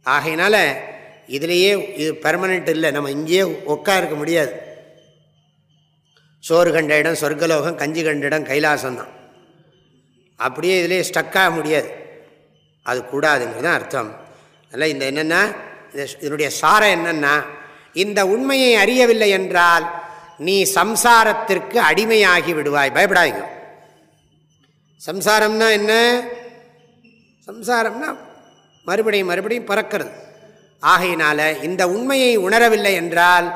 ஆகையினால இதுலேயே இது பெர்மனெண்ட் இல்லை. நம்ம இங்கேயே உட்கா இருக்க முடியாது. சோறு கண்ட இடம் சொர்க்கலோகம் கஞ்சி கண்ட இடம் கைலாசம்தான். அப்படியே இதிலே ஸ்டக்காக முடியாது. அது கூடாதுங்கிறது தான் அர்த்தம். அதில் இந்த என்னென்னா இதனுடைய சாரம் என்னென்னா இந்த உண்மையை அறியவில்லை என்றால் நீ சம்சாரத்திற்கு அடிமையாகி விடுவாய். பயப்படாதீங்க. சம்சாரம்னா என்ன? சம்சாரம்னா மறுபடியும் மறுபடியும் பிறக்கிறது. ஆகையினால இந்த உண்மையை உணரவில்லை என்றால்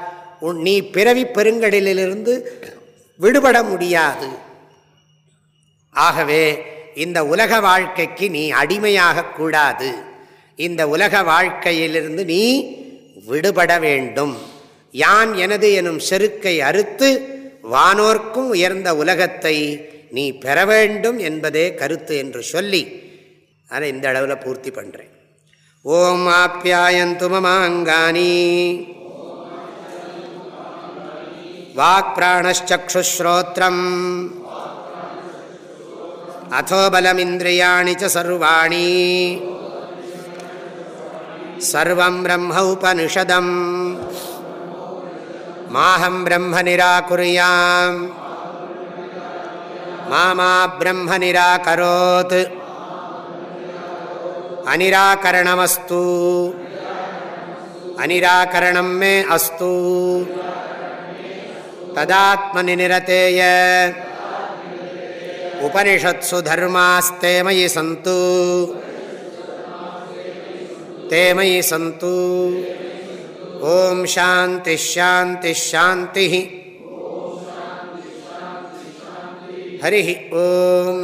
நீ பிறவி பெருங்கடலிலிருந்து விடுபட முடியாது. ஆகவே இந்த உலக வாழ்க்கைக்கு நீ அடிமையாக கூடாது. இந்த உலக வாழ்க்கையிலிருந்து நீ விடுபட வேண்டும். யான் எனது எனும் செருக்கை அறுத்து வானோர்க்கும் உயர்ந்த உலகத்தை நீ பெற வேண்டும் என்பதே கருத்து என்று சொல்லி அதை இந்த அளவில் பூர்த்தி பண்ணுறேன் ஓம் ஆப்யாயந்து மமாங்கானி வாக் பிராணச்சுஸ்ரோத்திரம் அதோ சர்வாணி. சர்வம் பிரம்ம உபனிஷதம். மாஹம் பிரம்ம நிராகுரியாம். மாமா பிரம்ம நிராகரோத். अनिराकरणमस्तु अनिराकरणं मे अस्तु तदात्मनिनिरतेय उपनिषत्सु धर्मास्ते मयि सन्तु ते मयि सन्तु ॐ शान्तिश्शान्तिश्शान्तिः हरिः ओम्